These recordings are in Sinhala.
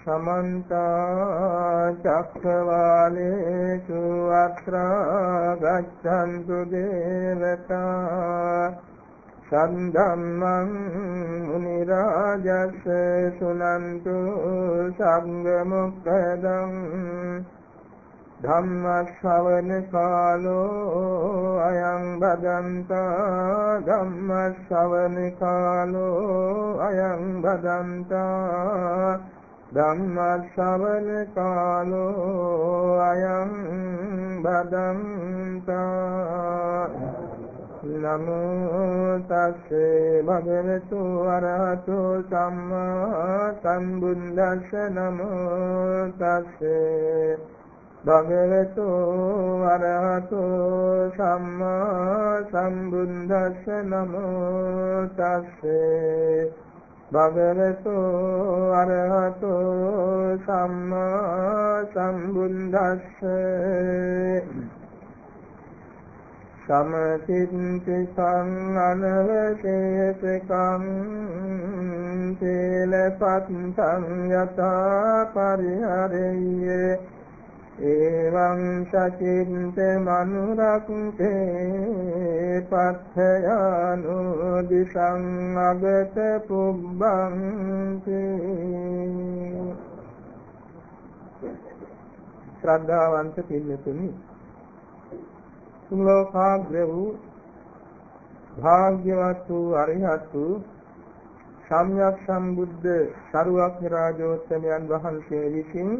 සමන්ත චක්කවාලේසු අත්‍රා ගච්ඡන්තු දේවතා සම්ධම්මං මුනි රාජස් සුනන්තු සංඝ මොක්ඛදං ධම්ම ශ්‍රවණ කාලෝ අයං බදන්තා ධම්ම ශ්‍රවණ කාලෝ අයං බදන්තා ධම්ම ශ්‍රවණ කාලෝ අයං බදන්තා. නමෝ තස්සේ භගවතු අරහතු සම්මා සම්බුද්දස්ස නමෝ තස්සේ භගවතු අරහතු සම්මා සම්බුද්දස්ස නමෝ තස්සේ භගවතු අරහතු සම්මා සම්බුද්දස්ස. සමතිත්ති සංඝනවශේෂකං සීලපත්තං යතා පරිහරෙය්‍යේ. එවං සචින්ත මනුරක්ඛේ පත්තයානු දිසං අගත පුබ්බං ශ්‍රද්ධාවන්ත පින්නතුනි සුලෝකාග්‍ර වූ භාග්‍යවත් වූ අරිහත් වූ සම්්‍යක් සම්බුද්ධ සරුවක්ඛ රාජෝත්තමයන් වහන්සේ විසින්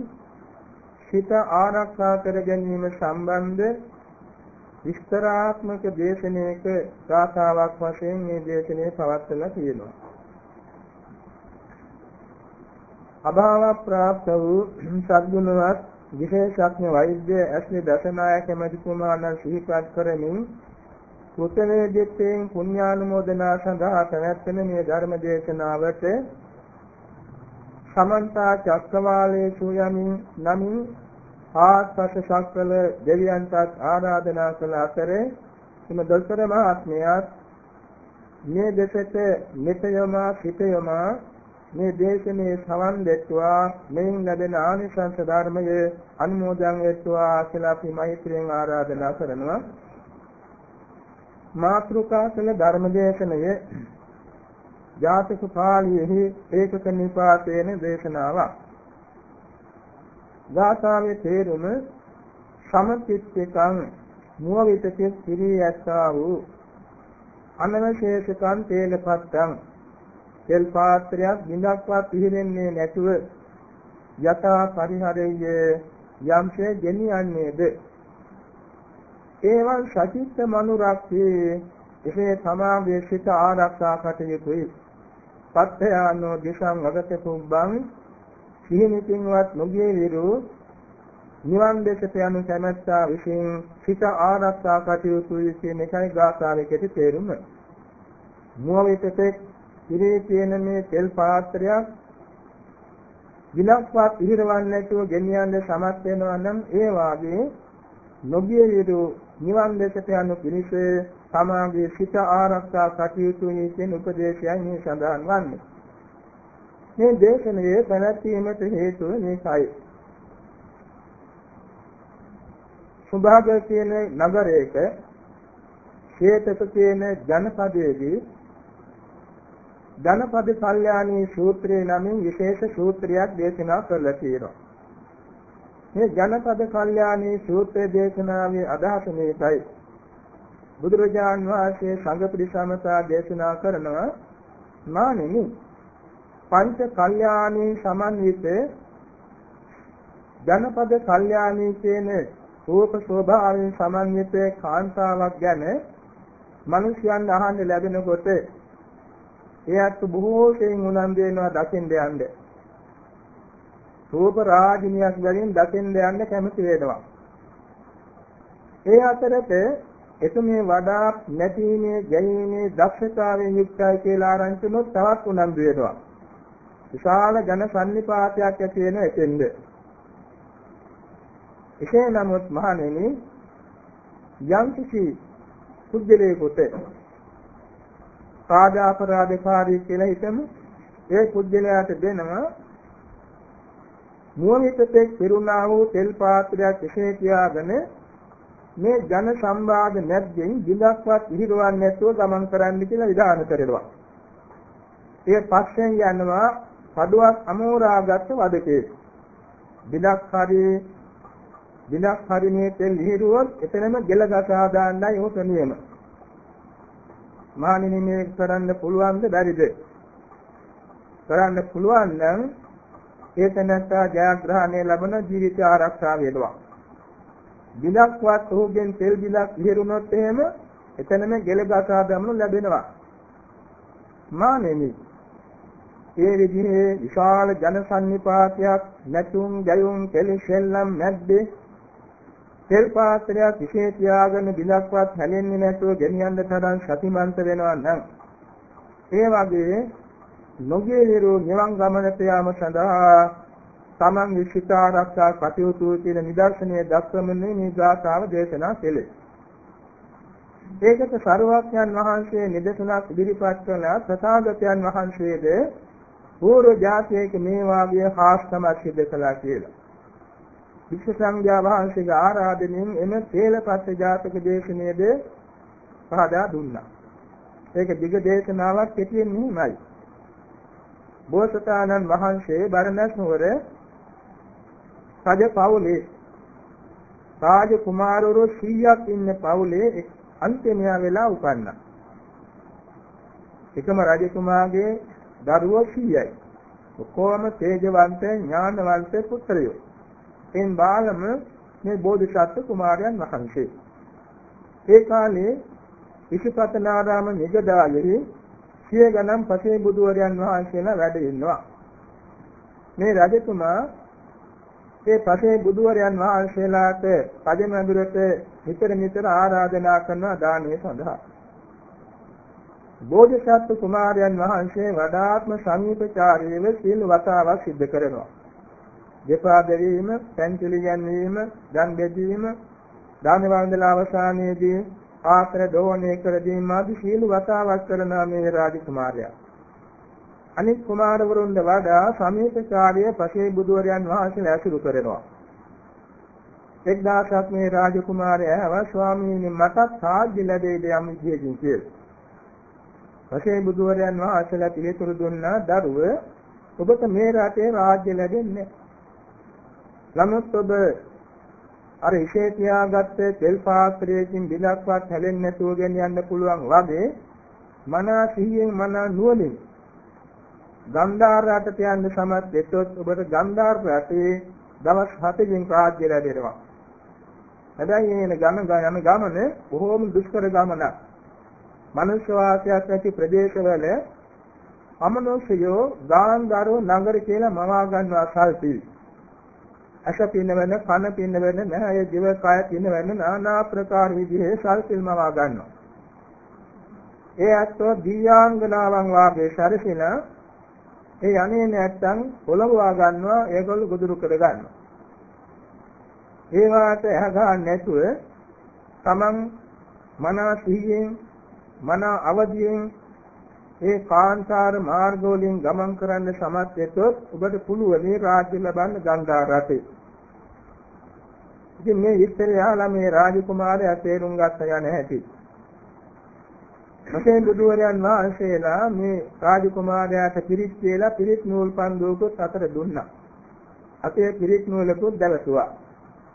සිත ආරක්ෂා කර ගැනීම සම්බන්ධ විස්තරාත්මක දේශනාවක ගාථාවක් වශයෙන් මේ දේශනාව පවත්වලා තියෙනවා. අභාව ප්‍රාප්ත වූ සද්ගුණවත් විශේෂඥ වෛද්‍ය ඇස්ලි දසනායක මැතිතුමාණන් සිහිපත් කරමින් කුතලේ දෙත්තෙන් පුණ්‍යානුමෝදනා සඳහා පැවැත්වෙන මේ ධර්ම දේශනාවට සමන්ත චක්කවාලේසු යමින් නමින් ආස්පස ශක්කල දෙවියන්ටත් ආරාධනා කළ අතරේ එම දොස්තර මහත්මයාත් මේ දෙසට මෙතයමා සිටයමා මේ දේශනේ සවන් දෙත්වා මෙයින් ලැබෙන ආනිසංස ධර්මයේ අනුමෝදන් වෙත්වා කියලා අපි මෛත්‍රියෙන් ආරාධනා කරනවා මාත්‍රුකා කළ ධර්ම දේශනයේ ජාතක පාළියෙහි ඒකක නිපාතේන දේශනාවක්. ගාථාවේ තේරුම සමතිත්තිකං මුව විතකේ පිරී ඇත්තා වූ අනවශේෂකං තේලපත්තං තෙල් පාත්‍රයක් බිඳක්වත් පිහිරෙන්නේ නැතුව යථා පරිහරෙය්‍ය යම්සේ ගෙනියන්නේද? ඒවන් සචිත්ත මනුරක්ඛේ එසේ තමාගේ සිත ආරක්ෂා කටයුතුයි. පත්තයානෝ දිසං අගත පුබ්බං සිහිනකින්වත් නොගිය විරු නිවන් දෙසට යනු කැමැත්තා විසින් සිත ආරක්ෂා කටයුතුයි කියන එකයි ගාථාවේ කෙටි තේරුම. මුවවිතේ ඉරේ තියෙන මේ තෙල් පාත්‍රයක් විලක්වත් ඉහිරවන්නේ නැතුව ගෙනියන්න සමත් වෙනවා නම් ඒ වාගේ නොගිය විරු නිවන් දෙසට යනු පිණිස තමාගේ සිත ආරක්ෂා කටයුතුයි කියන උපදේශයයි මේ සඳහන් වන්නේ. මේ දේශනාවේ පැවැත්වීමට හේතුව මේකයි. සුභාග කියන නගරයක ශේතක කියන ජනපදයේදී ජනපද කල්යාණී සූත්‍රයේ නමින් විශේෂ සූත්‍රයක් දේශනා කරලා තියෙනවා. මේ ජනපද කල්යාණී සූත්‍රය දේශනාවේ අදහස මේකයි. බුදුරජාන් වහන්සේ සංඝ පිරිසමතා දේශනා කරනවා මානෙනි පංච කල්යාණී සමන්විත ජනපද කල්යාණී කියන රූප ස්වභාවයෙන් සමන්විත කාන්තාවක් ගැන මිනිසයන් අහන්න ලැබෙනකොට එයත් බොහෝ සෙයින් උනන්දු වෙනවා දකින්න යන්න. රූප රාජිනියක් වලින් දකින්න යන්න කැමති වෙනවා. ඒ අතරත එතුමිය වඩා නැතිීමේ ගැනීමේ දක්ෂතාවයෙන් යුක්තයි කියලා ආරංචිනොත් තවත් උනන්දු වෙනවා. විශාල ජන සන්නිපාතයක් ඇති වෙන එතෙන්ද. එසේ නමුත් මහණෙනි යම් කිසි කුජලයකට කාදාපරාධකාරී කියලා හිතමු ඒ කුජලයාට දෙනවා නුවණිතෙක් පිරුණා වූ තෙල් පාත්‍රයක් එසේ තියාගෙන මේ ජන සම්වාද නැද්දෙන් දිලක්වත් ඉහිරවන්නේ නැතුව ගමන් කරන්න කියලා විධාන කරනවා. ඒ පස්සෙන් යනවා පඩුවක් අමෝරාගත් වදකේ. දිලක් හරි දිලක් හරි මේ තෙල් ඉහිරුවොත් එතනම ගෙල ගසා දාන්නයි ඕක නියම. මානිනී මේ කරන්න පුළුවන්ද බැරිද? කරන්න පුළුවන් නම් ඒ තැනත්තා ජයග්‍රහණය ලබන ජීවිත ආරක්ෂා වේදවා. බිලක්වත් ඔහුගෙන් තෙල් බිලක් ඉහිරුණොත් එහෙම එතනම ගෙල ගසා දමනු ලැබෙනවා. මානෙමි. ඒ විදිහේ විශාල ජන සන්නිපාතයක් නැතුම් ජයුම් කෙලිසෙල්ලම් නැද්දේ තෙල් පාත්‍රයක් විශේෂ තියාගෙන බිලක්වත් හැලෙන්නේ නැතුව ගෙනියන්න තරම් සතිමන්ත වෙනවා නම් ඒ වගේ නොගියලිරු නිවන් ගමනට යාම සඳහා තමන් විශ්ිත ආරක්ෂා කටයුතු කියන නිදර්ශනයේ දක්වමින් මේ ගාථාව දේශනා කෙලේ. ඒකට සරුවක්යන් වහන්සේ නිදසුනක් ඉදිරිපත් කළ තථාගතයන් වහන්සේද පූර්ව જાතියක මේ වාගේ හාස්කමක් සිදු කළා කියලා. විශ්ව සංඝයා වහන්සේගේ ආරාධනෙන් එම තේලපත් ජාතක දේශනාවේද පහදා දුන්නා. ඒක දිග දේශනාවක් කෙටියෙන් මෙහිමයි. බෝසතාණන් වහන්සේ බරණැස් නුවර රජ පවුලේ රාජ කුමාරවරු 100ක් ඉන්න පවුලේ අන්තිමයා වෙලා උපන්නා. එකම රජතුමාගේ දරුවෝ 100යි. ඔක්කොම තේජවන්ත ඥානවන්ත පුත්‍රයෝ. එන් බාලම මේ බෝධිසත්ව කුමාරයන් වහන්සේ. ඒ කාලේ විසුපතනාරාම නිගදායෙහි සිය ගණන් පසේ බුදුවරයන් වහන්සේලා වැඩ ඉන්නවා. මේ රජතුමා ඒ පසේ බුදුවරයන් වහන්සේලාට පදමඳුරට නිතර නිතර ආරාධනා කරන දානය සඳහා බෝධිසත්ව කුමාරයන් වහන්සේ වඩාත්ම සමීපචාරීව සීල වතාවක් සිද්ධ කරනවා. දෙපා දෙවීම, පෙන්තිලි ගැනීම, දන් බෙදීම, දාන වන්දනා අවසානයේදී ආශ්‍ර දෝණය කර දීම ආදී සීල වතාවක් කරන මේ රාජකුමාරයා. අනිත් කුමාරවරුන්ට වඩා සමීපචාරය පසේ බුදුවරයන් වහන්සේ ඇසුරු කරනවා. එක් දවසක් මේ රාජකුමාරයා ආව ස්වාමීනි මටත් සාධ්‍ය ලැබෙයිද යම් විදියකින් කියලා. පසේ බුදුවරයන් වහන්සේලා පිළිතුරු දුන්නා දරුව ඔබට මේ රටේ රාජ්‍ය ලැබෙන්නේ නමුත් ඔබ අර ඉෂේ තියාගත්තේ තෙල් පාත්‍රයකින් බිලක්වත් හැලෙන්නේ නැතුව ගෙනියන්න පුළුවන් වගේ මනා සිහියෙන් මනා නුවණින් ගන්ධාර රටට යන්න සමත් වෙතොත් ඔබට ගන්ධාර රටේ දවස් 7කින් රාජ්‍ය ලැබෙනවා. හැබැයි එන ගමන යන ගමන බොහෝම දුෂ්කර ගමනක්. මනුෂ්‍ය වාසයක් ඇති ප්‍රදේශවල අමනුෂ්‍යයෝ ගාන්ධාරෝ නගර කියලා මවා ගන්නවා සල්පී. අස පින්නවන කන පින්නවන නැහැ දිව කය පින්නවන নানা ප්‍රකාර විදිහේ සල්පිල් මවා ගන්නවා. ඒ අත්ව දිව්‍යාංගනාවන් වාගේ සැරසිලා ඒ යන්නේ නැත්තම් පොළඹවා ගන්නවා ඒගොල්ලෝ ගොදුරු කර ගන්නවා. ඒ වාට ඇහ ගන්න නැතුව තමන් මනස සිහියෙන් මන අවදියෙන් ඒ කාන්තාර මාර්ග වලින් ගමන් කරන්න සමත් වෙතොත් ඔබට පුළුවන් මේ රාජ්‍ය ලබන්න ගංගා රටේ. ඉතින් මේ විස්තරය අහලා මේ රාජකුමාරයා තේරුම් ගත්ත යන හැටි. මසේ බුදුවරයන් වහන්සේලා මේ රාජකුමාරයාට පිරිත් කියලා පිරිත් නූල් පන්දුවකුත් අතර දුන්නා. අපේ පිරිත් නූලකුත් දැවතුවා.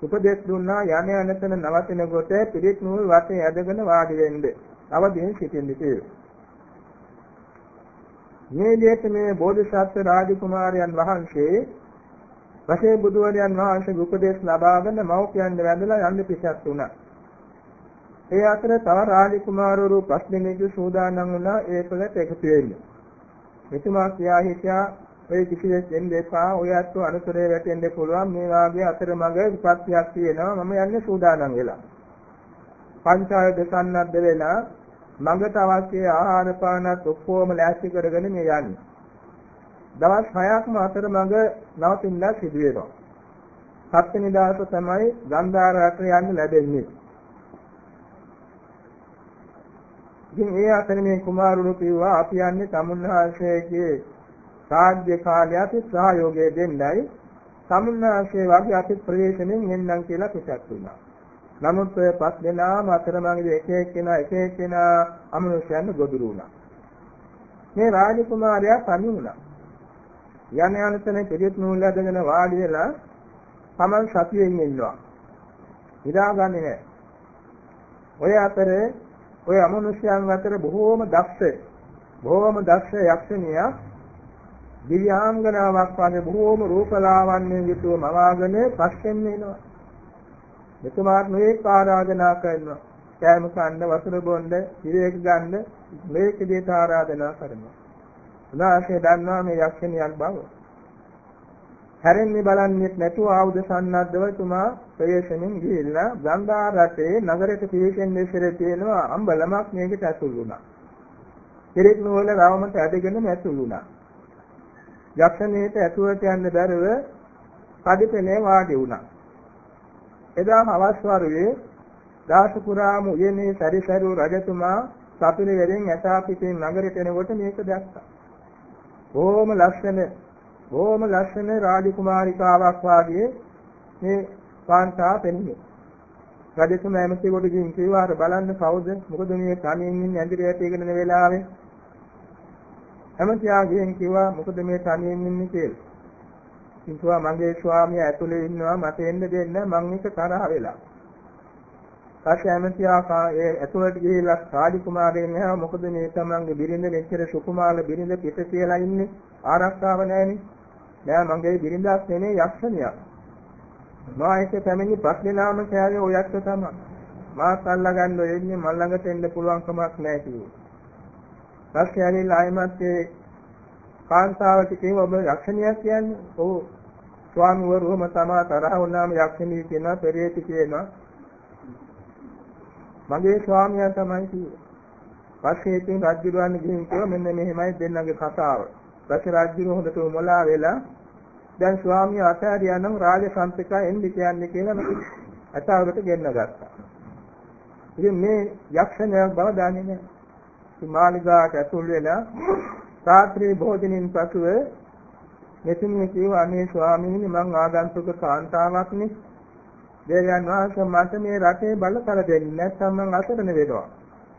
උපදෙස් දුන්නා යන යනතන නවතිනකොට පිරිත් නූල් වටේ ඇදගෙන වාඩි වෙන්න. අවදීන් සිටින්න කියලා. මේ විදිහට මේ බෝධිසත්ව රාජකුමාරයන් වහන්සේ වශයෙන් බුදුවරයන් වහන්සේ උපදේශ ලබාගෙන මව්පියන් වැඳලා යන්න පිටත් වුණා. ඒ අතර තව රාජකුමාරවරු පස් දෙනෙකු සූදානම් වුණා ඒ පෙළට එකතු වෙන්න. මෙතුමා කියා හිටියා ඔය කිසිවෙක් එන්න එපා ඔය අත්ව අනුතරේ වැටෙන්න පුළුවන් මේ වාගේ අතරමඟ විපත්තියක් තියෙනවා මම යන්නේ සූදානම් වෙලා. පංචාය දසන්නද්ද වෙලා මඟට අවශ්‍ය ආහාර පානත් ඔක්කොම ලෑස්ති කරගෙන මේ යන්නේ. දවස් 6ක්ම අතරමඟ නවතින්න සිදු වෙනවා. හත්වෙනි දවස තමයි ගන්ධාර රට යන්න ලැබෙන්නේ. ඉතින් ඒ අතර මේ කුමාරුණු කිව්වා අපි යන්නේ තමුන්වහන්සේගේ සාධ්‍ය කාලයට සහයෝගය දෙන්නයි සමුන්නාසේ වගේ අපි ප්‍රවේශමෙන් එන්නම් කියලා පිටත් වුණා. නමුත් ඔය පස් දෙනාම අතරමඟදී එක එක්කෙනා එක එක්කෙනා අමනුෂ්‍යයන් ගොදුරු වුණා. මේ රාජකුමාරයා තනි වුණා. යන යන තැන පිළිත් නූල් ඇදගෙන වාඩි වෙලා Taman සතියෙන් ඉන්නවා. හිතාගන්නේ නැහැ. ඔය අතරේ ඔය අමනුෂ්‍යයන් අතර බොහෝම දක්ෂ බොහෝම දක්ෂ යක්ෂණියක් දිව්‍යාංගනාවක් වගේ බොහෝම රූපලාවන්‍යයෙන් යුතුව මවාගෙන පස්සෙන් එනවා. මෙතුමාත් මේක ආරාධනා කරනවා. කෑම කන්න වතුර බොන්න විවේක ගන්න මේක දෙයට ආරාධනා කරනවා. උනාසේ දන්නවා මේ යක්ෂණියක් බව. හැරෙන්නේ බලන්නේ නැතුව ආයුධ සන්නද්ධව තුමා ප්‍රවේශමෙන් ගිහිල්ලා ගංගා රටේ නගරයට පිවිසෙන්න ඉස්සර තියෙනවා අම්බලමක් මේකට ඇතුල් වුණා. කෙරෙක් නෝල රවමට ඇදගෙන ඇතුල් වුණා. යක්ෂණියට ඇතුළට යන්න බැරුව කඩිපෙනේ වාඩි වුණා. එදා හවස් වරුවේ දාස පුරාම උයනේ සැරිසරු රජතුමා සපිරිවැරෙන් ඇතා පිටින් නගරයට එනකොට මේක දැක්කා. බොහොම ලස්සන බොහොම ලස්සන රාජකුමාරිකාවක් වාගේ මේ කාන්තා පෙනුනේ. රජතුමා එමෙති කොට ගිහින් කිව්වා අර බලන්න කවුද? මොකද මේ තනියෙන් ඉන්නේ ඇඳිරියට ඉගෙන වෙලාවේ. එමෙතියා ගිහින් කිව්වා මොකද මේ තනියෙන් ඉන්නේ කියලා. කිව්වා මගේ ස්වාමියා ඇතුලේ ඉන්නවා මට එන්න දෙන්න මං එක තරහ වෙලා. පස්සේ ඇමතියා ඒ ඇතුළට ගිහිල්ලා සාදි කුමාරයෙන් එහා මොකද මේ තමන්ගේ බිරිඳ මෙච්චර සුකුමාල බිරිඳ පිට කියලා ඉන්නේ ආරක්ෂාව නැහෙනේ. නෑ මගේ බිරිඳක් නෙමෙයි යක්ෂණියක්. මා එක පැමිණි ප්‍රශ්නාම කෑවේ ඔය යක්ෂ තමයි. මාත් අල්ලගන්න එන්නේ මල් ළඟට එන්න පුළුවන් කමක් නැහැ කිව්වා. පස්සේ ඇවිල්ලා ආයමත් ඒ කාන්තාවට කිව්ව ඔබ යක්ෂණියක් කියන්නේ? ඔව්. ස්වාමිවරුම තමා තරහ වුණාම යක්ෂණිය කියනවා පෙරේති කියනවා. මගේ ස්වාමියා තමයි කිව්වේ. පස්සේ ඉතින් රජුගන්න ගිහින් කිව්වා මෙන්න මෙහෙමයි දෙන්නගේ කතාව. පස්සේ රජු හොඳට මොලා වෙලා දැන් ස්වාමියා අතහැරියා නම් රාජ සම්පිකා එන්නේ කියන්නේ කියලා අතාවරට ගෙන්න ගත්තා. ඉතින් මේ යක්ෂණයක් බව දන්නේ නැහැ. ඉතින් මාලිගාවට ඇතුල් වෙලා රාත්‍රී භෝජනින් පසුව මෙතුමිය කිව්වා අනේ ස්වාමීනි මං ආගන්තුක කාන්තාවක්නේ දේවයන් වහන්සේ මට මේ රටේ බලතල දෙන්න නැත්නම් මං අසරණ වෙනවා.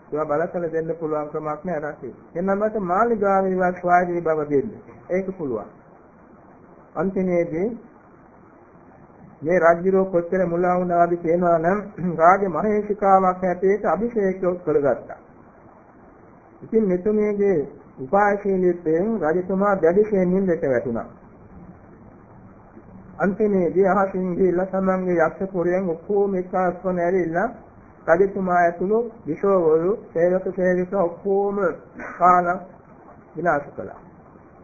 ඒවා බලතල දෙන්න පුළුවන් කමක් නෑ රටේ. එන්න මට මාලිගාවේ වත් ස්වාධීන බව දෙන්න. ඒක පුළුවන්. අන්තිමේදී මේ රාජ්‍යරෝ කොච්චර මුලා වුණාද කියනවා නම් රාජ මහේශිකාවක් හැටියට අභිෂේක කරගත්තා. ඉතින් මෙතුමියගේ උපායශීලීත්වයෙන් රජතුමා දැඩිශයෙන් නින්දට වැටුණා. අන්තිමේදී අහසින් ගිහිල්ලා තමන්ගේ යක්ෂ පුරයෙන් ඔක්කොම එක්කාස්වන ඇරිලා රජතුමා ඇතුළු විශෝවරු සේවක සේවික ඔක්කොම කාලා විනාශ කළා.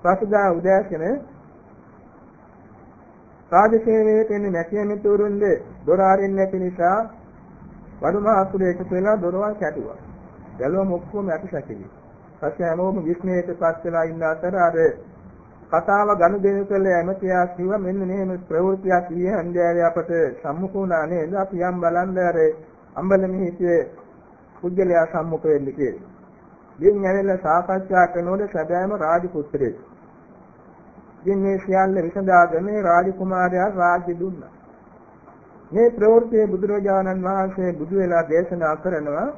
පසුදා උදෑසන රාජසේවයට එන්නේ නැති මිතුරුන්ද දොර අරින්න නැති නිසා වඩුමහතුරු එකතු වෙලා දොරවල් කැඩුවා. බැලුවම ඔක්කොම ඇටසැකිලි. පස්සේ හැමෝම විස්මයට පස් වෙලා ඉන්න අතර අර කතාව ගනුදෙනු කළ ඇමතියා කිව්වා මෙන්න මෙහෙම ප්‍රවෘත්තියක් ඊයේ හන්දෑවේ අපට සම්මුඛ වුණා නේද අපි යම් බලන්න අර අම්බලමේ හිටියේ පුජ්‍යලයා සම්මුඛ වෙන්න කියලා. ඉතින් ඇවිල්ලා සාකච්ඡා කරනකොට සැබෑම රාජපුත්‍රයෙක්. ඉතින් මේ සියල්ල විසඳාගෙන රාජකුමාරයා රාජ්‍ය දුන්නා. මේ ප්‍රවෘත්තියේ බුදුරජාණන් වහන්සේ බුදු වෙලා දේශනා කරනවා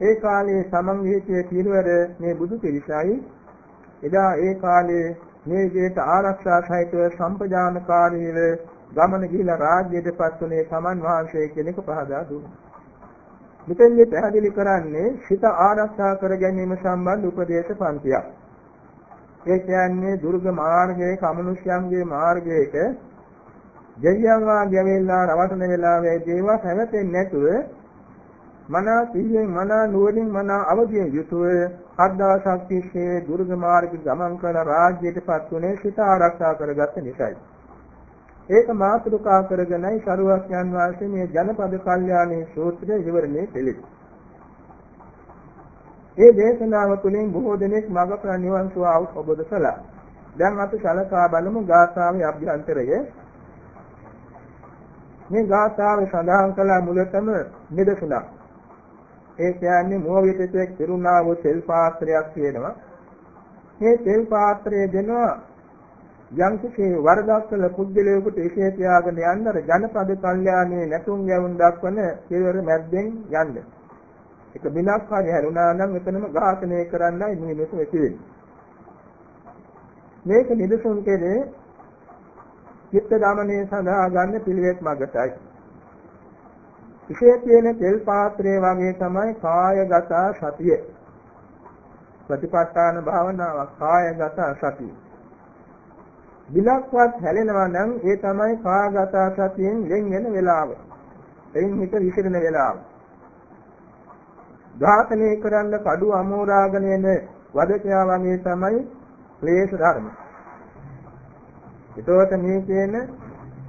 ඒ කාලේ සමන් විහිතියේ පිරිවර මේ බුදු පිරිසයි එදා ඒ කාලේ මේ විදිහට ආරක්ෂා සහිතව සම්පජානකාරීව ගමන ගිහිලා රාජ්‍යයටපත් වුණේ සමන් වහන්සේ කෙනෙක් පහදා දුන්නා. මෙතෙන්දී පැහැදිලි කරන්නේ සිත ආරක්ෂා කර ගැනීම සම්බන්ධ උපදේශ පන්තියක්. ඒ කියන්නේ දුර්ග මාර්ගයේ කමනුෂ්‍යයන්ගේ මාර්ගයේට දෙවියන් වාගේ වෙලා රවටන වෙලාවේ දේවා හැවතෙන්නේ නැතුව මනා සිහියෙන් මනා නුවණින් මනා අවදියෙන් යුතුව හත් දවසක් තිස්සේ දුර්ග මාර්ග ගමන් කරන රාජ්‍යයටපත් වුණේ සිත ආරක්ෂා කරගත්ත නිසායි. ඒක මාතෘකා කරගෙනයි සරුවක්යන් වාසේ මේ ජනපද කල්යාණී සූත්‍රය විවරණය කෙළේ. ඒ දේශනාව තුළින් බොහෝ දෙනෙක් මඟ නිවන් සුව අවබෝධ කළා. දැන් අපි සලකා බලමු ගාථාවේ අභ්‍යන්තරය. මේ ගාථාවේ සඳහන් කළ මුලතම නිදසුණක්. ඒ කියන්නේ මොහොතේක පිරුණා වූ තෙල් පාත්‍රයක් තියෙනවා. මේ තෙල් පාත්‍රය දෙනවා යම් කිසි වරදක් කළ පුද්ගලයෙකුට එසේ තියාගෙන යන්න අර ජනපද කල්යාණයේ නැතුම් යවුන් දක්වන පියවර මැද්දෙන් යන්න. ඒක බිනක් හරි හැරුණා නම් එතනම ඝාතනය කරන්නයි මේ මෙතන තියෙන්නේ. මේක නිදසුන් කෙරේ චිත්ත දමනයේ සඳහා ගන්න පිළිවෙත් මගටයි. විශේෂයෙන් තෙල් පාත්‍රයේ වගේ තමයි කායගත සතිය. ප්‍රතිපත්තාන භාවනාව කායගත සතිය. බිලක්වත් හැලෙනවා නම් ඒ තමයි කාගත සතියෙන් වෙන් වෙන වෙලාව. එයින් හිත විසිරෙන වෙලාව. ඝාතනය කරන්න කඩු අමෝරාගෙන එන වදකයා වගේ තමයි ක්ලේශ ධර්ම. ඒතකොට මේ කියන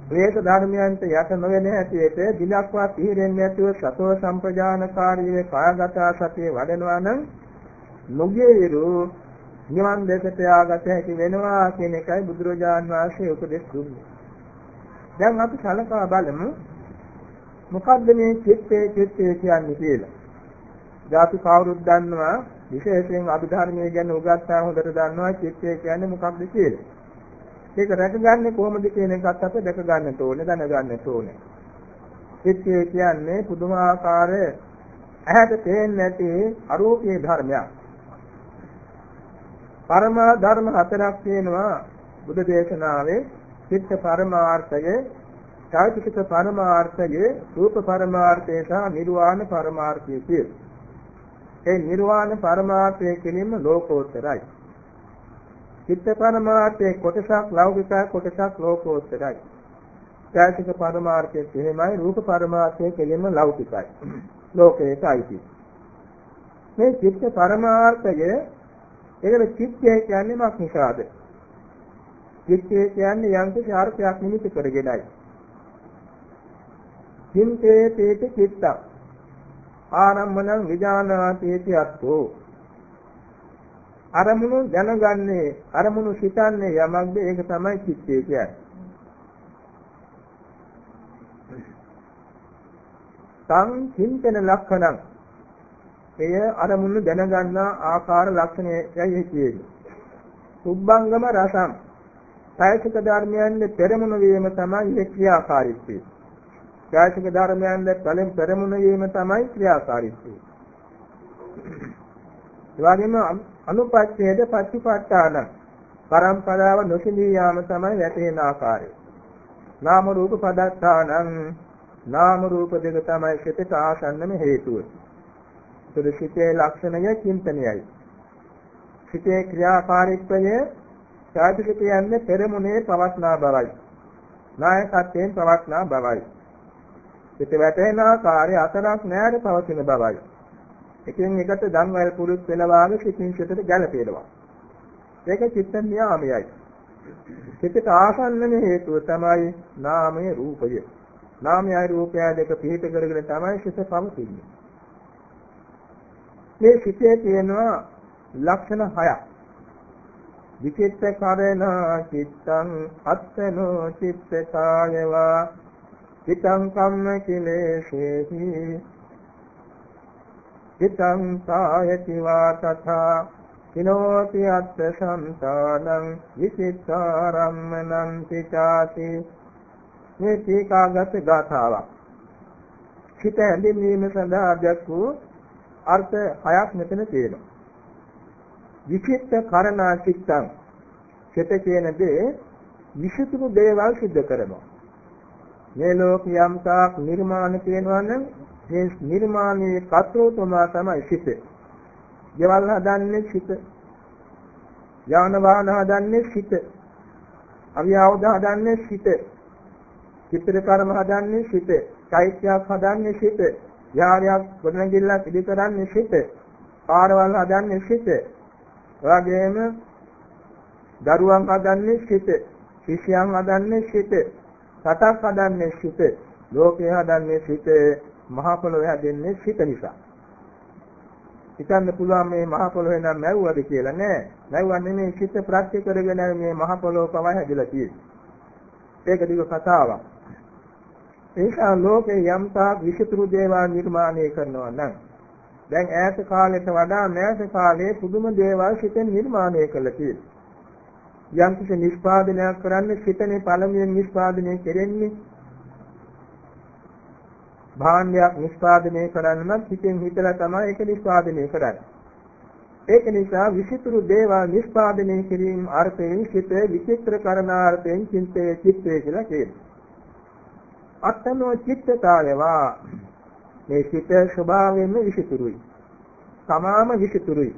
ක්ලේශ ධර්මයන්ට යට නොවන හැටියට බිලක්වත් ඉහිරෙන්නේ නැතුව සතෝ සම්පජානකාරීව කායගත සතිය වඩනවා නම් නොගියවිරු නිවන් දැකට යාගත හැකි වෙනවා කියන එකයි බුදුරජාන් වහන්සේ උපදෙස් දුන්නේ. දැන් අපි සලකා බලමු මොකද්ද මේ චිත්තේ චිත්තේ කියන්නේ කියලා. දැන් අපි කවුරුත් දන්නවා විශේෂයෙන් අභිධර්මයේ ගැන උගත්තා හොඳට දන්නවා චිත්තේ කියන්නේ මොකක්ද කියලා. ඒක රැකගන්නේ කොහොමද කියන එකත් අපි දැක ගන්න ඕනේ දැනගන්න ඕනේ. චිත්තේ කියන්නේ පුදුමාකාර ඇහැට පේන්නේ නැති අරූපී ධර්මයක්. පරමා ධර්ම හතරක් තියෙනවා බුද්ධ දේශනාවේ චිත්ත පරමාර්ථය, චෛතසික පරමාර්ථය, රූප පරමාර්ථය සහ නිර්වාණ පරමාර්ථය කියලා. ඒ නිර්වාණ පරමාර්ථය කියනම ලෝකෝත්තරයි. චිත්ත පරමාර්ථයේ කොටසක් ලෞකිකයි කොටසක් ලෝකෝත්තරයි. චෛතසික පරමාර්ථයේ එහෙමයි රූප පරමාර්ථයේ කියනම ලෞකිකයි. ලෝකයටයි. මේ චිත්ත පරමාර්ථය ඒකද චිත්තය කියන්නේ මොකක් නිසාද? චිත්තය කියන්නේ යම් කිසි අර්ථයක් නිමිති කරගෙනයි. චින්තේ තේති චිත්ත ආරම්මණං විඥානාතේති අත්ථෝ අරමුණු දැනගන්නේ අරමුණු සිතන්නේ යමක්ද ඒක තමයි චිත්තය කියන්නේ. සං චින්තන ලක්ෂණං එය අරමුණු දැනගන්නා ආකාර ලක්ෂණයයි කියන්නේ. සුබ්බංගම රසං කායික ධර්මයන්ගේ පෙරමුණ වීම තමයි ඒ ක්‍රියාකාරීත්වය. කායික ධර්මයන්ගේ කලින් පෙරමුණ වීම තමයි ක්‍රියාකාරීත්වය. ඒ වගේම අනුපච්ඡේද පච්චපට්ඨාන පරම්පරාව නොසිඳී යාම තමයි වැටෙන ආකාරය. නාම රූප පදත්තානං නාම රූප දෙක තමයි සිතට ආසන්නම හේතුව. ඒතර සිතේ ලක්ෂණය චින්තනයයි. සිතේ ක්‍රියාකාරීත්වය චෛතසික කියන්නේ පෙරමුණේ පවස්නා බවයි. නායකත්වයෙන් පවස්නා බවයි. සිත වැටෙන ආකාරය අතරක් නෑර පවතින බවයි. එකින් එකට ධම්වැල් පුරුත් වෙන වාගේ සිතින් සිතට ගැළපෙනවා. ඒක චිත්ත නියාමයයි. සිතට ආසන්නම හේතුව තමයි නාමයේ රූපය. නාමයයි රූපය දෙක පිහිට කරගෙන තමයි සිත පවතින්නේ. මේ සිතේ තියෙනවා ලක්ෂණ හයක්. විචිත්ත කරණ චිත්තං අත්තනෝ චිත්තකායවා චිත්තං කම්ම කිලේශේහි චිත්තං කායති වා තථා කිනෝති අත්ථ සම්තානං විචිත්තාරම්මනං පිටාති මේ තීකාගත ගාථාවක්. සිත ඇඳීමීම සඳහා දැක්වූ අර්ථ හයක් මෙතන තියෙනවා. විචිත්ත කරණා චිත්තං චිත කියන දේ විසුතුරු දේවල් සිද්ධ කරනවා. මේ ලෝක යම් තාක් නිර්මාණ තියෙනවා නම් මේ නිර්මාණයේ කර්තෘතුමා තමයි සිත. ගෙවල් හදන්නේ සිත. යාන වාහන හදන්නේ සිත. අවියවද හදන්නේ සිත. චිත්‍ර කර්ම හදන්නේ සිත. චෛත්‍යයක් හදන්නේ සිත. විහාරයක් ගොඩනැගිල්ලක් ඉදි කරන්නේ සිට. පාරවල් හදන්නේ සිට. එවාගෙම දරුවන් හදන්නේ සිට. ශිෂ්‍යයන් හදන්නේ සිට. රටක් හදන්නේ සිට. ලෝකය හදන්නේ සිට. මහ පොළොව හැදෙන්නේ සිට නිසා. හිතන්න පුළුවන් මේ මහ පොළොවේ නම් නැව්වද කියලා නෑ. නැව්ව නෙමේ සිත ප්‍රත්‍ය කරගෙන මේ මහ පොළොව පවා හැදිලා තියෙන්නේ. ඒක දිග කතාවක්. ඒසා ලෝකේ යම් තාක් විචිතුරු දේවල් නිර්මාණය කරනවා නම් දැන් ඈත කාලයට වඩා මෑත කාලයේ පුදුම දේවල් සිතෙන් නිර්මාණය කළා කියලා. යම් කිසි නිෂ්පාදනයක් කරන්න සිතනේ පළමුවෙන් නිෂ්පාදනය කෙරෙන්නේ භාණ්ඩයක් නිෂ්පාදනය කරන්න නම් හිතෙන් හිතලා තමයි ඒක නිෂ්පාදනය කරන්නේ. ඒක නිසා විචිත්‍ර දේවල් නිෂ්පාදනය කිරීම අර්ථයෙන් සිත විචිත්‍ර කරනාර්ථයෙන් චින්තේ චිත්තේ කියලා කියනවා. අත්තනෝ චිත්තතාවවා මේ සිත ස්වභාවයෙන්ම විචිත්‍රුයි. තමාම විචිත්‍රුයි.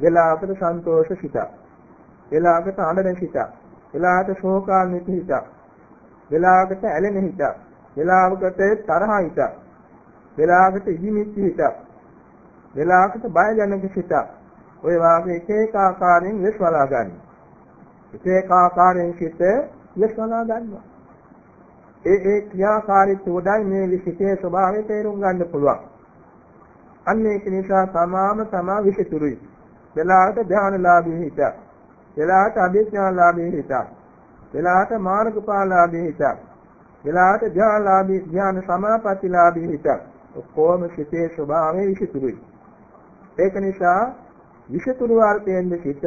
වෙලාවකට සන්තෝෂ සිතක්. වෙලාවකට අඬන සිතක්. වෙලාවකට ශෝකාන්විත හිතක්. වෙලාවකට ඇලෙන හිතක්. වෙලාවකට තරහ හිතක්. වෙලාවකට ඉදිමිච්ච හිතක්. වෙලාවකට බයජනක සිතක්. ඔය වාගේ එක එක ආකාරයෙන් විශ්වලා ගන්න. එක එක ආකාරයෙන් සිත විශ්වලා ගන්නවා. ඒ ඒ ක්‍රියාකාරීත්වය වඩා මේ විශේෂයේ ස්වභාවය තේරුම් ගන්න පුළුවන්. අන්න ඒක නිසා තමාම තමා විසිතුරුයි. වෙලාවට ධානලාභී හිතක්. වෙලාවට අභිඥාලාභී හිතක්. වෙලාවට මාර්ගඵලලාභී හිතක්. වෙලාවට ධානලාභී ධ්‍යාන සමාපත්තිලාභී හිතක්. ඔක්කොම සිතේ ස්වභාවය විසිතුරුයි. ඒක නිසා විෂතුරු වර්ගයෙන් සිට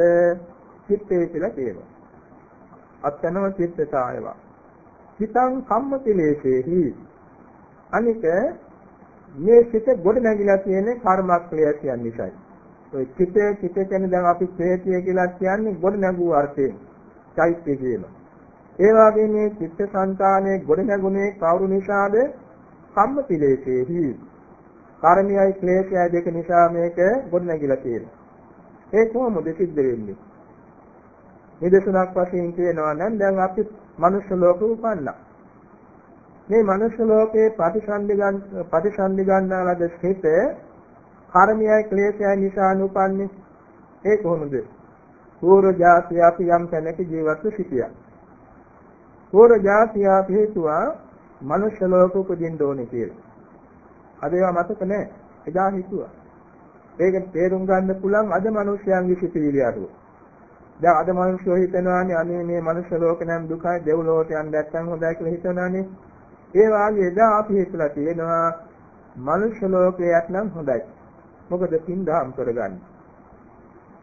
චිත්තේ කියලා කියනවා. අත්නව චිත්තසායවා. හිතං කම්මතිලේශේහි අනික මේ සිත ගොඩ නැගිලා තියෙන කර්මක්‍රියාසියන් නිසායි. ඔය චිතේ චිතේ කියන්නේ දැන් අපි ප්‍රේතිය කියලා කියන්නේ ගොඩ නැගූ අර්ථයෙන්. චෛත්‍ය කියනවා. ඒ වගේ මේ චිත්ත සංකානේ ගොඩ නැගුණේ කවුරු නිසාද? කම්මතිලේශේහි කර්මයයි ක්ලේශයයි දෙක නිසා මේක ගොඩනැගිලා තියෙනවා. ඒ කොහොමද සිද්ධ වෙන්නේ? නිදසුනක් වශයෙන් කියනවා නම් දැන් අපි මනුෂ්‍ය ලෝකෙ උපන්නා. මේ මනුෂ්‍ය ලෝකේ ප්‍රතිසන්දි ගන්න ප්‍රතිසන්දි ගන්නාලද සිට කර්මයයි ක්ලේශයයි නිසා නුපන්නේ. ඒ කොහොමද? පූර්ව ජාතිය අපි යම් තැනක ජීවත්ව සිටියා. පූර්ව ජාතිය හේතුවා මනුෂ්‍ය ලෝක උපදින්න ඕනේ කියලා. අද ඒවා මතක නැහැ. එදා හිතුවා. ඒක තේරුම් ගන්න පුළුවන් අද මිනිස්යන්ගේ සිතිවිලි අඩුව. දැන් අද මිනිස්සු හිතනවානේ අනේ මේ මනුෂ්‍ය ලෝක නම් දුකයි දෙව්ලොවට යන්න නැත්නම් හොඳයි කියලා හිතනවානේ. ඒ වාගේ එදා අපි හිතලා තියෙනවා මනුෂ්‍ය ලෝකයක් නම් හොඳයි. මොකද පින්දහම් කරගන්නේ.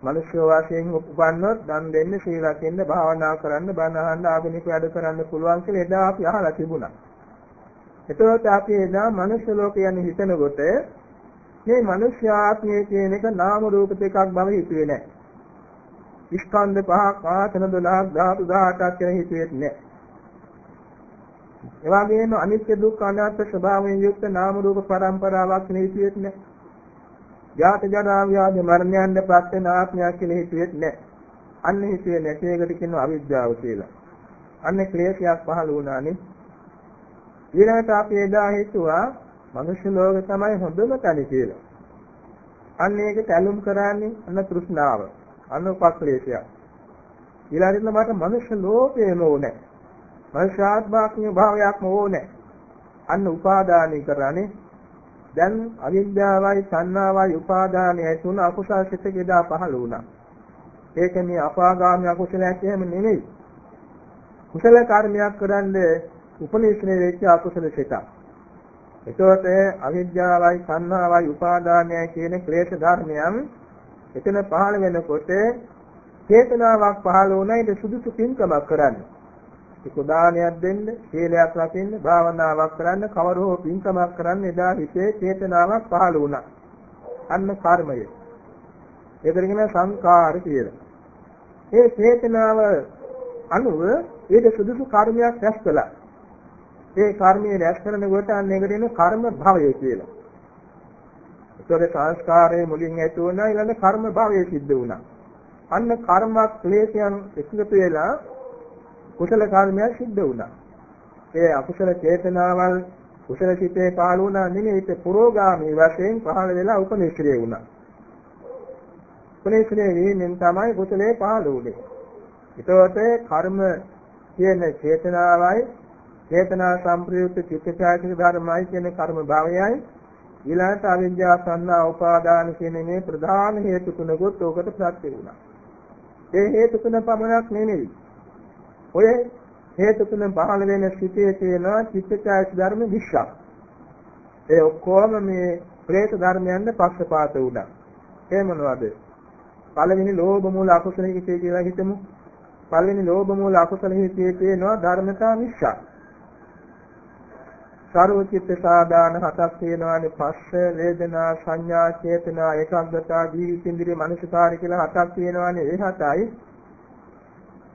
මනුෂ්‍ය වාසයෙන් උපන්නොත් දන් දෙන්න, සීල රකින්න, භාවනා කරන්න, බණ අහන්න, ආගමික වැඩ කරන්න පුළුවන් කියලා එදා අපි අහලා තිබුණා. එතකොට අපි එදා මනුෂ්‍ය ලෝකය යන හිතනකොට මේ මනුෂ්‍ය ආත්මය කියන එක නාම රූප දෙකක් බව හිතුවේ නැහැ. ස්කන්ධ පහක් ආතන 12ක් ධාතු 18ක් කියලා හිතුවේ නැහැ. ඒ වගේම අනිත්‍ය දුක්ඛ අනාත්ම ස්වභාවයෙන් යුක්ත නාම රූප පරම්පරාවක් කියලා හිතුවේ නැහැ. ජාත ජරා ව්‍යාධි මරණයන්ද පස්සේ ආත්මයක් කියලා හිතුවේ නැහැ. අන්න හිතුවේ නැති එකට කියනවා අවිද්‍යාව කියලා. අන්න ක්ලේශයක් පහළ වුණානේ. ඊළඟට අපි එදා හිතුවා මනුෂ්‍ය ලෝකේ තමයි හොඳම තැන කියලා. අන්න ඒක තැලුම් කරන්නේ අන්න තෘෂ්ණාව. අන්න උපක්ලේශයක්. ඊළඟට මට මනුෂ්‍ය ලෝකේම ඕනේ. මනුෂ්‍යාත්මාත්මික භාවයක්ම ඕනේ. අන්න උපාදානය කරන්නේ දැන් අවිද්‍යාවයි සංනාවයි උපාදානයයි තුන අකුසල් සිතකේදා පහළ වුණා. ඒක මේ අපාගාමී අකුසලයක් එහෙම නෙමෙයි. කුසල කර්මයක් කරන්නේ උපනිශ්‍රේ වෙච්ච අකුසල සිතක්. එතකොට අවිද්‍යාවයි සංහාවයි උපාදානයයි කියන ක්ලේශ ධර්මයන් එතන පහළ වෙනකොට චේතනාවක් පහළ වුණා ඊට සුදුසු පින්කමක් කරන්න. ඒක දානයක් දෙන්න, සීලයක් රකින්න, භාවනාවක් කරන්න, කවර හෝ පින්කමක් කරන්න එදා හිතේ චේතනාවක් පහළ වුණා. අන්න කර්මය. ඒකට කියන සංකාර කියලා. ඒ චේතනාව අනුව ඊට සුදුසු කර්මයක් රැස් කළා. ඒ කර්මයේ රැස් කරනකොට අන්න ඒකට එන කර්ම භවය කියලා. ඒතකොට සංස්කාරයේ මුලින් ඇති වුණා ඊළඟ කර්ම භවය සිද්ධ වුණා. අන්න කර්මක් ක්ලේශයන් එකතු වෙලා කුසල කර්මයක් සිද්ධ වුණා. ඒ අකුසල චේතනාවල් කුසල සිතේ පහළ වුණා නෙමෙයි ඒක පුරෝගාමී වශයෙන් පහළ වෙලා උපනිශ්‍රේ වුණා. උපනිශ්‍රේ වීමෙන් තමයි කුසලේ පහළ වුනේ. ඒතකොට කර්ම කියන චේතනාවයි චේතනා සම්ප්‍රයුක්ත චිත්තචෛතසික ධර්මයි කියන කර්ම භාවයයි ඊළඟට අවිද්‍යාව සංනා උපාදාන කියන මේ ප්‍රධාන හේතු තුනකොත් උකට ප්‍රත්‍ය වුණා. ඒ හේතු තුන පමණක් නෙමෙයි. ඔය හේතු තුන පහළ වෙන සිටේ තියෙන චිත්තචෛතසික ධර්ම 20ක්. ඒ ඔක්කොම මේ ප්‍රේත ධර්මයන්ද පක්ෂපාත වුණා. ඒ මොනවද? පළවෙනි ලෝභ මූල අකුසල හිතේ කියලා හිතමු. පළවෙනි ලෝභ මූල අකුසල හේතුයේ තියෙනවා ධර්මතා 20ක්. සාරෝචිත්ත සාදාන හතක් තියෙනවානේ පස්ස වේදනා සංඥා චේතනා ඒකාග්‍රතා ජීවිතින්ද්‍රිය මනසකාරය කියලා හතක් තියෙනවානේ ඒ හතයි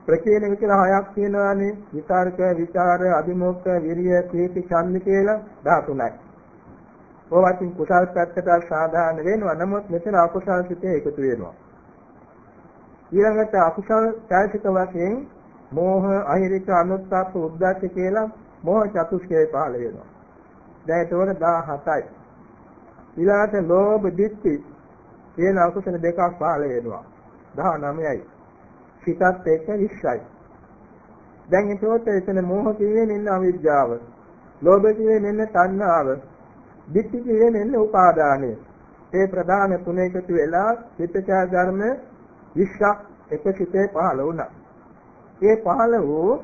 ප්‍රකේන කියලා හයක් තියෙනවානේ විචාරක විචාර අභිමෝක්ඛ විරිය ප්‍රීති ඡන්ද කියලා 13යි. ඕවටින් කුසල් පැත්තට සාධාරණ වෙනවා නමුත් මෙතන අකුසල් සිතේ එකතු වෙනවා. ඊළඟට අකුසල් ඡායසික වශයෙන් මෝහ අහිරික අනුත්ප්ප උද්දච්ච කියලා මෝහ චතුස්කය පහළ වෙනවා. දැන් ඒතකොට 17යි. ඊළඟට ලෝභ ditthi කියන අකුසල දෙකක් පහළ වෙනවා. 19යි. සිතත් එක්ක 20යි. දැන් ඒතකොට එතන මෝහ කියේ මෙන්න අවිද්‍යාව. ලෝභ කියේ මෙන්න තණ්හාව. ditthi කියේ මෙන්න උපාදානය. ඒ ප්‍රධාන තුන එකතු වෙලා චිත්තචා ධර්ම 20ක් එක සිතේ පහළ වුණා. ඒ පහළ වූ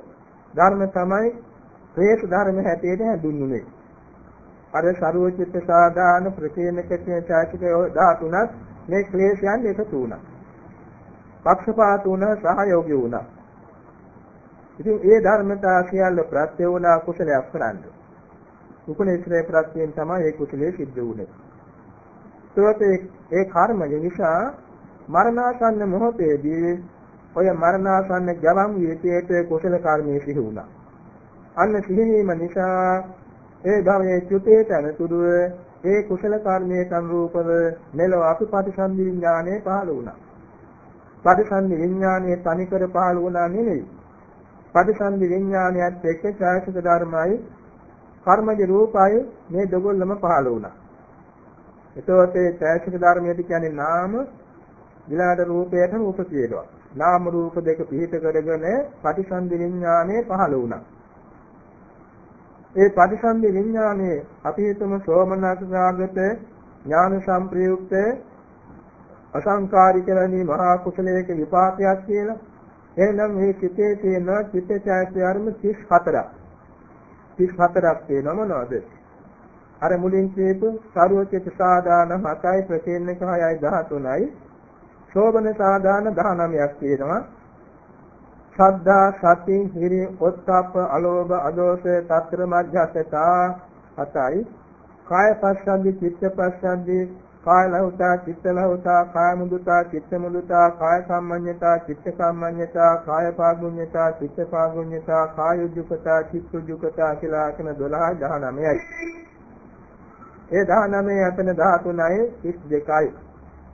ධර්ම තමයි ක්ලේශ ධර්ම හැටියට හැඳින්වුනේ. අර ਸਰවචිත්ත සාදාන ප්‍රකේනක කියන චෛතසික 13ක් මේ ක්ලේශයන් එකතු වුණා. පක්ෂපාත වුණා සහයෝගී වුණා. ඉතින් ඒ ධර්මතා සියල්ල ප්‍රත්‍ය වුණා කුසලයක් කරන්නේ. උපනේශ්‍රේ ප්‍රත්‍යයෙන් තමයි ඒ කුසලයේ සිද්ධ වුනේ. ඒත් ඒ කර්මය නිසා මරණාසන්න මොහොතේදී ඔය මරණාසන්න ජවම් විචේත කුසල කර්මයේ සිහි වුණා. අන්න සිහිනීම නිසා ඒ භවයේ චුතේට අනතුරුව ඒ කුසල කර්මයේ සංරූපව මෙලොව අපපටිසන්ධි විඥානය පහළ වුණා. පටිසන්ධි විඥානයේ තනිකර පහළ වුණා නෙවෙයි. පටිසන්ධි විඥානයත් එක්ක ඡායසික ධර්මයි කර්මජ රූපයි මේ දෙගොල්ලම පහළ වුණා. එතකොට ඒ ඡායසික ධර්මයට කියන්නේ නාම විලාද රූපයට රූප කියනවා. නාම රූප දෙක පිහිට කරගෙන පටිසන්ධි විඥානය පහළ වුණා. ඒ පටිසන්ධි විඥානයේ අපි හිතමු සෝමනස්සාගත ඥාන සම්ප්‍රයුක්ත අසංකාරික වැනි මහා කුසලයක විපාකයක් කියලා. එහෙනම් මේ චිතේ තියෙන චිත්තචෛත්‍ය ධර්ම 34ක්. 34ක් තියෙනව මොනවද? අර මුලින් කියපු සාරවත්‍ය සාදාන 7යි ප්‍රකේණක 6යි 13යි ශෝබන සාදාන 19ක් තියෙනවා. ශ්‍රද්ධා, සති, හිරි, ඔත්තප්ප, අලෝභ, අදෝස, තත්තර මධ්‍යස්ථතා හතයි. කාය පස්සද්ධි, චිත්ත පස්සද්ධි, කාය ලහුතා, චිත්ත ලහුතා, කාය මුදුතා, චිත්ත මුදුතා, කාය සම්මඤ්ඤතා, චිත්ත සම්මඤ්ඤතා, කාය පාගුඤ්ඤතා, චිත්ත පාගුඤ්ඤතා, කාය උජ්ජුකතා, චිත්ත උජ්ජුකතා කියලා කියන 12 19යි. ඒ 19 අතන 13යි 32යි.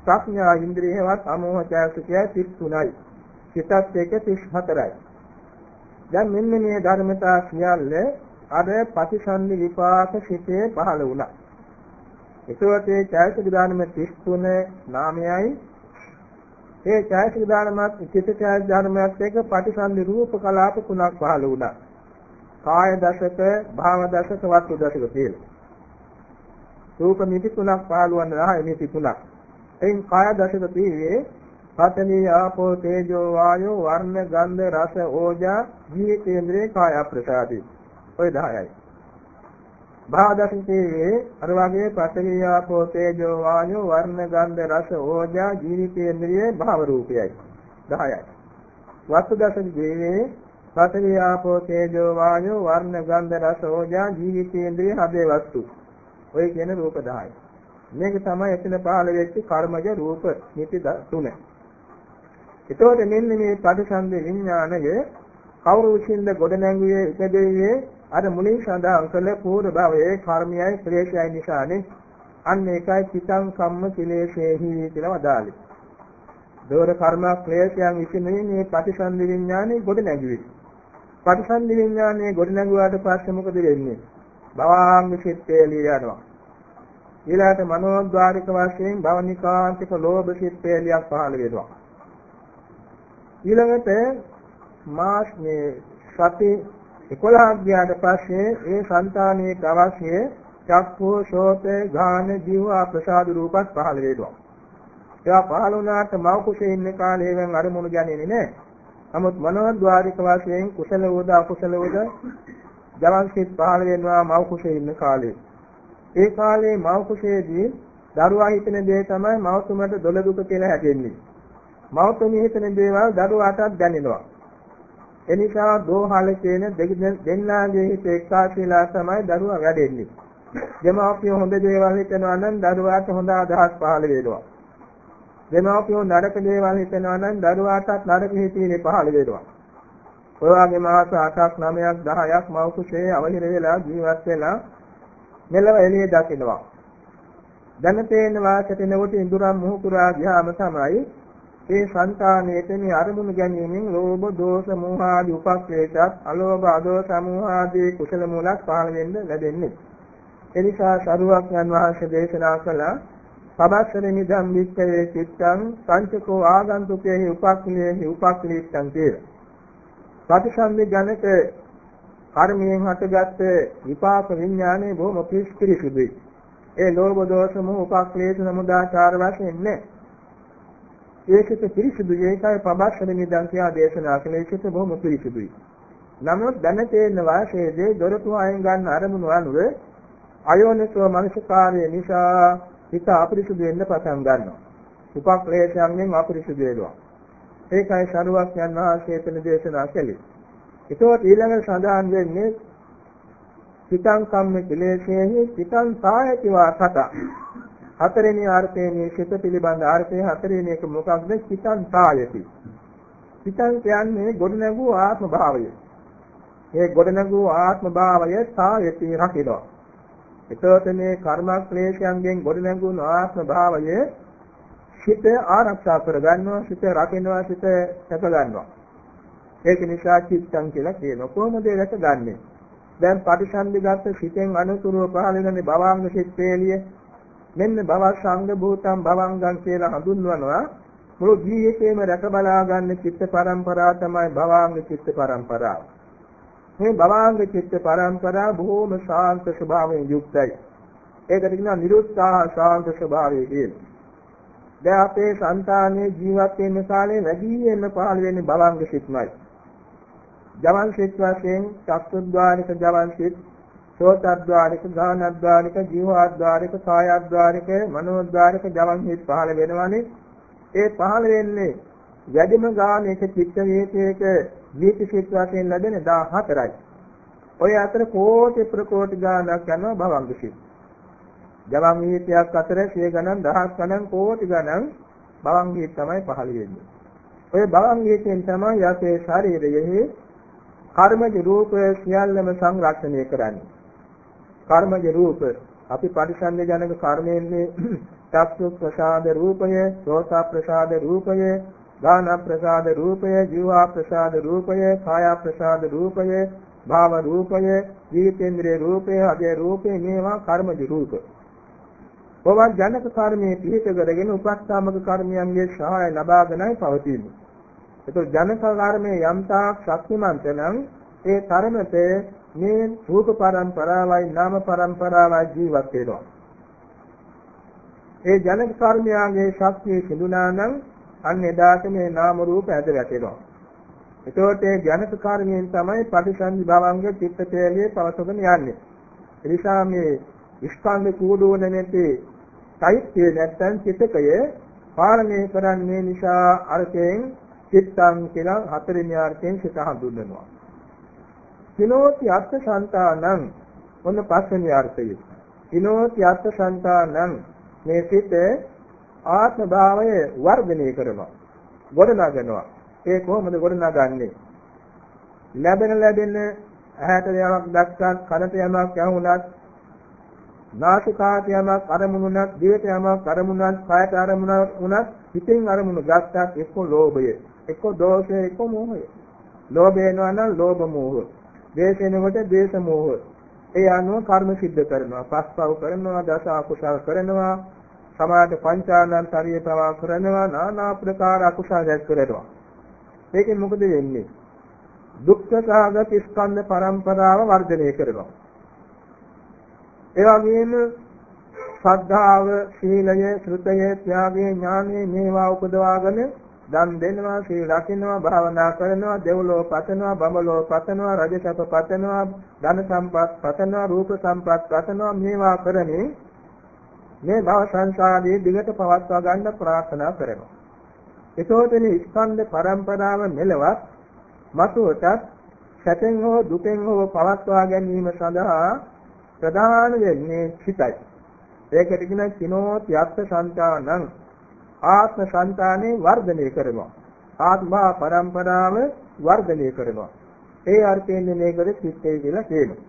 ප්‍රඥා ඉන්ද්‍රියවත් අමෝහ චෛතසිකය 33යි. සිතත් එක 34යි. දැන් මෙන්න මේ ධර්මතා සියල්ල අර ප්‍රතිසන්දි විපාක සිතේ පහළ වුණා. එතකොට මේ චෛතසික ධර්ම 33 නාමයයි මේ චෛතසික ධර්මات චිත්ත චෛතසික ධර්මات එක පටිසන්ධි රූප කලාප තුනක් පහළ වුණා. කාය දශක, භාව දශක, වාචික දශක කියලා. රූප නිති තුනක් පහළ වුණා නිති තුනක්. එයින් කාය දශක තීවේ පතනී ආපෝ තේජෝ වායෝ වර්ණ ගන්ධ රස ඕජා ජීවිතේන්ද්‍රේ කාය ප්‍රසාදී. ඔය 10යි. භාදසිතේ අර වගේ පඨවි ආපෝ තේජෝ වායෝ වර්ණ ගන්ධ රස ඕජා ජීවිතේන්ද්‍රියේ භාව රූපයයි. 10යි වස්තු දශකයේ පඨවි ආපෝ තේජෝ වායෝ වර්ණ ගන්ධ රස ඕජා ජීවිතේන්ද්‍රියේ හදේ වස්තු. ඔය කියන රූප 10යි මේක තමයි එතන පහළ වෙච්ච කර්මජ රූප නිති තුන. එතකොට මෙන්න මේ පටිසන්ධි විඥානය කවුරු විසින්ද ගොඩනැගුවේ ඉපදෙන්නේ අර මුලින් සඳහන් කළ පූර්ව භවයේ කර්මයයි ක්ලේශයයි නිසානේ. අන්න ඒකයි චිතං කම්ම කිලේශේහි කියලා වදාළේ. දෝර කර්ම ක්ලේශයන් විසින් මේ පටිසන්ධි විඥානය ගොඩනැගුවේ. පටිසන්ධි විඥානය ගොඩනැගුවාට පස්සේ මොකද වෙන්නේ? භවාංග සිත්තේ ලියනවා. ඊළාට මනෝද්වාරික වශයෙන් භවනිකාන්තික ලෝභ සිත් පෙළියක් පහළ වෙනවා. ඊළඟට මාස් මේ සති 11ක් ගියාට පස්සේ ඒ సంతානයේ අවශ්‍ය චක්ඛු ශෝත ගාන ජීව ප්‍රසාද රූපත් පහළ වෙනවා. ඒවා පහළ වුණාට මව කුසේ ඉන්න කාලේ වෙන අරමුණු ගන්නේ නැහැ. නමුත් මනෝද්වාරික වශයෙන් කුසල වූද අකුසල වූද ජවන් සිත් පහළ වෙනවා මව කුසේ ඉන්න කාලේ. ඒ කාලේ මව කුසේදී දරුවා හිතන දේ තමයි මවතුමට දොළ දුක කියලා හැදෙන්නේ. මවතුමිය හිතන දේවල් දරුවාටත් දැනෙනවා. එනිසා දෝහල කියන දෙන්නාගේ හිත එක්කාසීලා තමයි දරුවා වැඩෙන්නේ. දෙමාපියෝ හොඳ දේවල් හිතනවා නම් දරුවාට හොඳ අදහස් පහළ වෙනවා. දෙමාපියෝ නරක දේවල් හිතනවා නම් දරුවාටත් නරක හිතීනේ පහළ වෙනවා. ඔය වගේ මාස 8ක් 9ක් 10ක් මව් කුසේ අවහිර වෙලා ජීවත් වෙලා මෙලව එළිය දකින්නවා. දැන තේන වාසයට නෙවට ඉඳුරම් මුහුකුරා ගියාම තමයි ඒ సంతානයේත මේ අරමුණු ගැනීමෙන් ලෝභ දෝෂ මෝහ ආදී උපක්ලේශත් අලෝභ අදෝස සමෝහ ආදී කුසල මූලක් පහළ වෙන්න ලැබෙන්නේ. එනිසා සරුවක් යන වහන්සේ දේශනා කළා පබස්සර නිදම් විච්ඡේ චිත්තං සංචකෝ ආගන්තුකේහි උපක්ලේහි උපක්ලීත්තං කියලා. ප්‍රතිසන්දි ජනක කර්මයෙන් හටගත් විපාක විඥානයේ බොහොම පිරිසිදුයි. ඒ ලෝභ දෝෂ මොහ උපක්ලේශ සමුදාචාර වශයෙන් නෑ. ඒකිට පිරිසිදු ඒකයි පබස්සර නිදන් කියා දේශනා කළේ ඒකිට බොහොම පිරිසිදුයි. නමුත් දැන තේන වාසයේදී දොරටු අයින් ගන්න අරමුණු අනුව අයෝනිසෝ මනසකාරය නිසා හිත අපිරිසුදු වෙන්න පටන් ගන්නවා. උපක්ලේශයන්ගෙන් අපිරිසුදු වෙනවා. ඒකයි සරුවක් යන වාසයේ එතන දේශනා කළේ. ඒකෝට ඊළඟ සඳහන් වෙන්නේ සිතං කම්ම කෙලෙසෙහි සිතං සායතිවා සත. හතරෙනි අර්ථයේ මේ සිත පිළිබඳ අර්ථය හතරෙනි එක මොකක්ද සිතං සායති. සිතං කියන්නේ ගොඩනැගූ ආත්ම භාවය. මේ ගොඩනැගූ ආත්ම භාවය සායති රකිනවා. එතකොට මේ කර්මක්ලේශයන්ගෙන් ගොඩනැගුණු ආත්ම භාවය සිත ආරක්ෂා කරගන්නවා සිත රකින්නවා සිත සැප ගන්නවා ඒක නිසා චිත්තං කියලා කියනවා කොහොමද ඒක ගන්නෙ දැන් පටිසන්ධිගත සිතෙන් අනුතුරුව පහළ වෙන භවංග සිත්තේලිය මෙන්න භව සංඝ භූතං භවංගං කියලා හඳුන්වනවා. මුළු ජීවිතේම රැක බලා ගන්න චිත්ත පරම්පරාව තමයි භවංග චිත්ත පරම්පරාව මේ භවංග චිත්ත පරම්පරාව බොහෝම ශාන්ත ස්වභාවයෙන් යුක්තයි. ඒකට කියනවා නිරුත්සාහ ශාන්ත ස්වභාවය කියලා. දැන් අපේ సంతානයේ ජීවත් වෙන කාලේ වැඩියෙන්ම පහළ වෙන්නේ භවංග සිත්මයි. ජවන් සිත් වශයෙන් චක්කුද්්වාරික ජවන් සිත්, සෝතද්්වාරික, ගානද්්වාරික, ජීවද්්වාරික, කායද්්වාරික, මනෝද්්වාරික ජවන් සිත් පහළ වෙනවානේ. ඒ පහළ වෙන්නේ වැඩිම ගානයක චිත්ත වේතයක දීපි සිත් වශයෙන් ලැබෙන 14යි. ඔය අතර කෝටි ප්‍රකෝටි ගානක් යනවා භවංග සිත්. ජවන් වීතියක් අතර සිය ගණන් දහස් ගණන් කෝටි ගණන් භවන් වීත තමයි පහළ වෙන්නේ. ඔය භවන් වීතෙන් තමයි යසේ ශරීරයේ කර්මජ රූප සියල්ලම සංරක්ෂණය කරන්නේ. කර්මජ රූප අපි පරිසන්නේ ජනක කර්මයෙන්නේ චක්සු ප්‍රසාද රූපය, සෝත ප්‍රසාද රූපය, ගාන ප්‍රසාද රූපය, ජීවා ප්‍රසාද රූපය, කාය ප්‍රසාද රූපය, භාව රූපය, ජීවිතේන්ද්‍රේ රූපය, අධේ රූපේ මේවා කර්මජ රූප. කොවත් ජනක කර්මයේ පිහිට කරගෙන උපස්ථාමක කර්මයන්ගේ සහාය ලබාගෙනයි පවතින්නේ. ඒතකොට ජනක කර්මයේ යම්තාක් ශක්තිමන්ත නම් ඒ තරමට මේ රූප පරම්පරාවයි නාම පරම්පරාවයි ජීවත් වෙනවා. ඒ ජනක කර්මයාගේ ශක්තිය සිඳුනා නම් අන්න එදාට මේ නාම රූප ඇද වැටෙනවා. එතකොට ඒ ජනක කර්මයෙන් තමයි පටිසන්ධි භවංග චිත්තතේලියේ පවසගෙන යන්නේ. එනිසා මේ ස්කන්ධ කූඩුවන නැති චෛත්‍ය නැත්නම් චිතකය පාලනය කරන්නේ නිසා අර්ථයෙන් චිත්තං කියලා හතරෙනි අර්ථයෙන් සිත හඳුන්වනවා. කිනෝති අර්ථ සංතානං මොන පස්වෙනි අර්ථය. කිනෝති අර්ථ සංතානං මේ සිත ආත්ම භාවය වර්ධනය කරනවා. ගොඩනගනවා. ඒ කොහොමද ගොඩනගන්නේ? ලැබෙන ලැබෙන ඇහැට යමක් දැක්කත් කනට යමක් ඇහුණත් නාසිකාට යමක් අරමුණුණත් දිවට යමක් අරමුණත් කායට අරමුණක් වුණත් හිතෙන් අරමුණු ගත්තත් එක්ක ලෝභය එක්ක දෝෂය එක්ක මෝහය ලෝභය වෙනවා නම් ලෝභ මෝහ දේශ වෙනකොට දේශ මෝහ ඒ අනුව කර්ම සිද්ධ කරනවා පස්පව් කරනවා දස අකුසල් කරනවා සමාජ පංචානන්තරිය පවා කරනවා নানা ප්‍රකාර අකුසල් රැස් කරනවා. ඒකෙන් මොකද වෙන්නේ? දුක්ඛ සාගත ස්කන්ධ පරම්පරාව වර්ධනය කරනවා. ඒ වගේම ශ්‍රද්ධාව, සීලය, ශ්‍රුතය, ත්‍යාගය, ඥානය මේවා උපදවාගෙන දන් දෙනවා, සීල රකින්නවා, භාවනා කරනවා, දෙව්ලෝ පතනවා, බඹලෝ පතනවා, රජසප පතනවා, ධන සම්පත් පතනවා, රූප සම්පත් පතනවා මේවා කරන්නේ මේ භව සංසාරයේ දිගට පවත්වා ගන්න ප්‍රාර්ථනා කරනවා. ඒතෝතනේ ස්කන්ධ පරම්පරාව මෙලවත් මතුවටත් සැපෙන් හෝ දුකෙන් හෝ පවත්වා ගැනීම සඳහා ප්‍රධාන වෙන්නේ සිතයි. ඒකට කියන කිනෝති අත්ථ සංතානං ආත්ම සංතානේ වර්ධනය කරනවා. ආත්මා පරම්පරාව වර්ධනය කරනවා. ඒ අර්ථයෙන් මේකට චිත්තය කියලා කියනවා.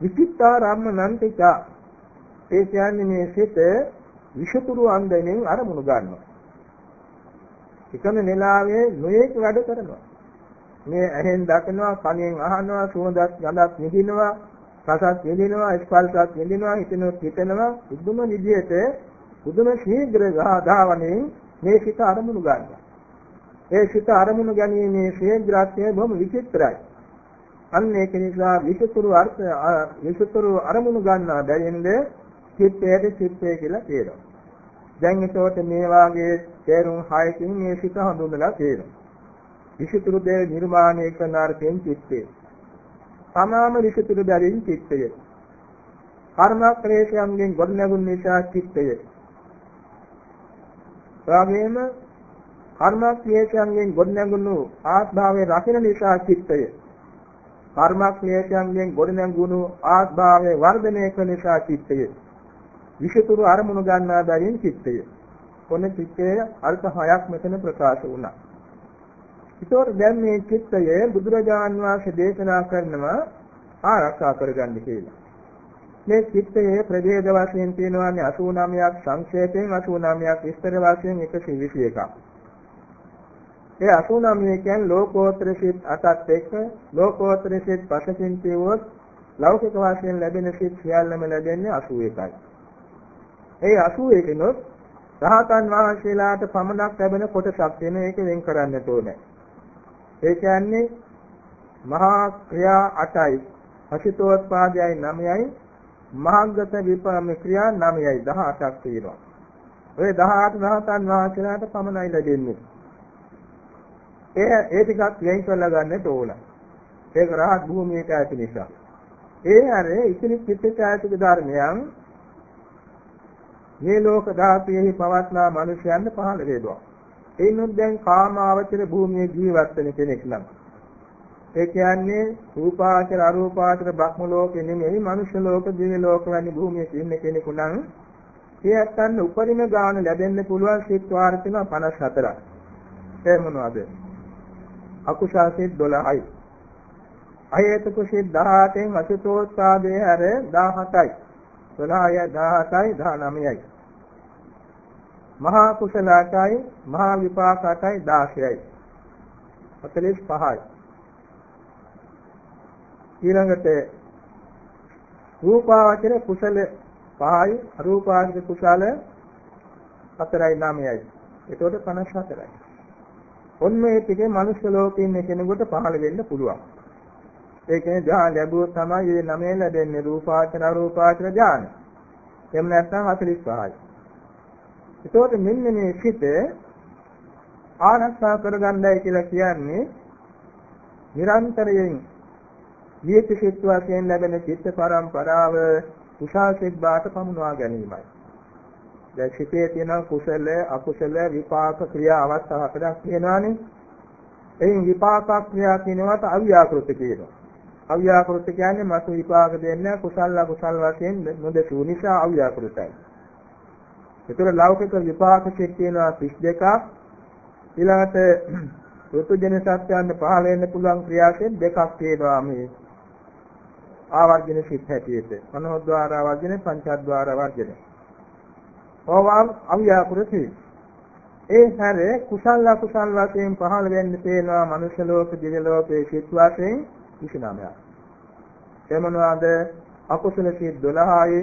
විචිත්තාරම්මනන්තිච ඒ කියන්නේ මේ සිත විෂතුරු අන්දයෙන් අරමුණු ගන්නවා. එකම වෙලාවේ නොයේක වැඩ කරනවා. මේ ඇහෙන් දකිනවා, කනෙන් අහනවා, සුවඳක් ගඳක් විඳිනවා, රසක් විඳිනවා, ස්පර්ශයක් විඳිනවා, හිතෙනවා, හිතනවා, බුදුම විදියට බුදුම ශීඝ්‍ර ධාවණයෙන් මේ සිත අරමුණු ගන්නවා. ඒ සිත අරමුණු ගැනීමේ ශීඝ්‍රත්වය බොහොම විචිත්‍රයි. අන්න ඒක නිසා විසුතුරු අර්ථ විසුතුරු අරමුණු ගන්නා බැවින්ද චිත්තයේ චිත්තය කියලා කියනවා. දැන් ඒකට මේ වාගේ තේරුම් හයකින් මේ සිත හඳුන්වලා තියෙනවා. විසුතුරු දේ නිර්මාණය කරන අර්ථයෙන් චිත්තය. තමාම විසුතුරු බැරින් චිත්තය. කර්ම ක්ලේශයන්ගෙන් ගොඩනැගුණ නිසා චිත්තය. එවාගෙම කර්ම ක්ලේශයන්ගෙන් ගොඩනැගුණු ආස්භාවයේ රකින්න නිසා චිත්තය. කර්මක්ලේශයන්ගෙන් ගොඩනැගුණු ආස්භාවයේ වර්ධනය කරන නිසා චිත්තය. විෂතුරු අරමුණු ගන්නා බැවින් චිත්තය. කොන චිත්තයේ අර්ථ හයක් මෙතන ප්‍රකාශ වුණා. ඒතකොට දැන් මේ චිත්තය බුදුරජාන් වහන්සේ දේශනා කරනවා ආරක්ෂා කරගන්න කියලා. මේ චිත්තයේ ප්‍රභේද වශයෙන් තියෙනවානේ 89ක් සංක්ෂේපයෙන් 89ක් විස්තර වශයෙන් 121ක්. ඒ 89 කියන්නේ ලෝකෝත්තර සිත් අටත් එක්ක ලෝකෝත්තර සිත් පසකින් කියවොත් ලෞකික වාසයෙන් ලැබෙන සිත් සියල්ලම ලැබෙන්නේ 81යි. ඒ 81 රහතන් වහන්සේලාට පමණක් ලැබෙන කොටසක් වෙන එක වෙන් කරන්නට ඕනේ. ඒ කියන්නේ මහා ක්‍රියා 8යි, අසිතෝත්පාදයයි 9යි, මහාගත විපරම ක්‍රියා 9යි 18ක් තියෙනවා. ඔය 18 රහතන් වහන්සේලාට පමණයි ලැබෙන්නේ. ඒ ඒ ටිකක් වෙන් කරලා ගන්නට ඕන. ඒක රහත් භූමියට ඇති නිසා. ඒ හැර ඉතිරි චිත්තචෛතසික ධර්මයන් මේ ලෝක ධාතුවේහි පවත්නා මනුෂ්‍යයන්ට පහළ වේදවා. එයිනුත් දැන් කාමාවචර භූමියේ ජීවත් වෙන කෙනෙක් නම් ඒ කියන්නේ රූපාචර අරූපාචර බ්‍රහ්ම ලෝකෙ නෙමෙයි මනුෂ්‍ය ලෝක දිව්‍ය ලෝක වැනි භූමියක ඉන්න කෙනෙකු නම් ඒ අත්තන්න උපරිම ගාන ලැබෙන්න පුළුවන් සිත් වාර තියෙනවා 54ක්. ඒ මොනවද? අකුසල් සිත් 12යි. අහේතුක සිත් 18න් අසුතෝත්පාදයේ හැර 17යි. 12යි 17යි 19යි. මහා කුසලයයි මහා විපාකයයි 16යි. 45යි. ඊළඟට රූපාවචර කුසල 5යි අරූපාවචර කුසල 4යි 9යි. එතකොට 54යි. ඔන්න මේ ටිකේ මනුෂ්‍ය ලෝකේ ඉන්න කෙනෙකුට පහළ වෙන්න පුළුවන්. ඒ කියන්නේ ධ්‍යාන ලැබුවොත් තමයි මේ නමේ ලැබෙන්නේ රූපාචර අරූපාචර ධ්‍යාන. එහෙම නැත්නම් 45යි. ඒතකොට මෙන්න මේ සිත ආරක්ෂා කරගන්නයි කියලා කියන්නේ නිරන්තරයෙන් ජීවිත සිත් වශයෙන් ලැබෙන චිත්ත පරම්පරාව උසාසිත බාට පමුණවා ගැනීමයි. දැන් සිතේ තියෙන කුසල අකුසල විපාක ක්‍රියා අවස්ථා හතරක් තියෙනවානේ. එයින් විපාක ක්‍රියා කියනවාට අව්‍යාකෘත කියනවා. අව්‍යාකෘත කියන්නේ මතු විපාක දෙන්නේ කුසල අකුසල වශයෙන් නොදෙසු නිසා අව්‍යාකෘතයි. ඒතර ලෞකික විපාක සිත් තියෙනවා 32ක්. ඊළඟට ඍතුජන සත්‍යයන් පහළ වෙන්න පුළුවන් ක්‍රියාසෙන් දෙකක් තියෙනවා මේ ආවර්ජන සිත් හැටියට. මනෝද්වාර ආවර්ජන පංචද්වාර ආවර්ජන. ඕවාම් අව්‍යාකෘති. ඒ හැර කුසල අකුසල වශයෙන් පහළ වෙන්න තේනවා මනුෂ්‍ය ලෝක දිව්‍ය ලෝකයේ සිත් වශයෙන් 29ක්. එමනවාද අකුසල සිත් 12යි,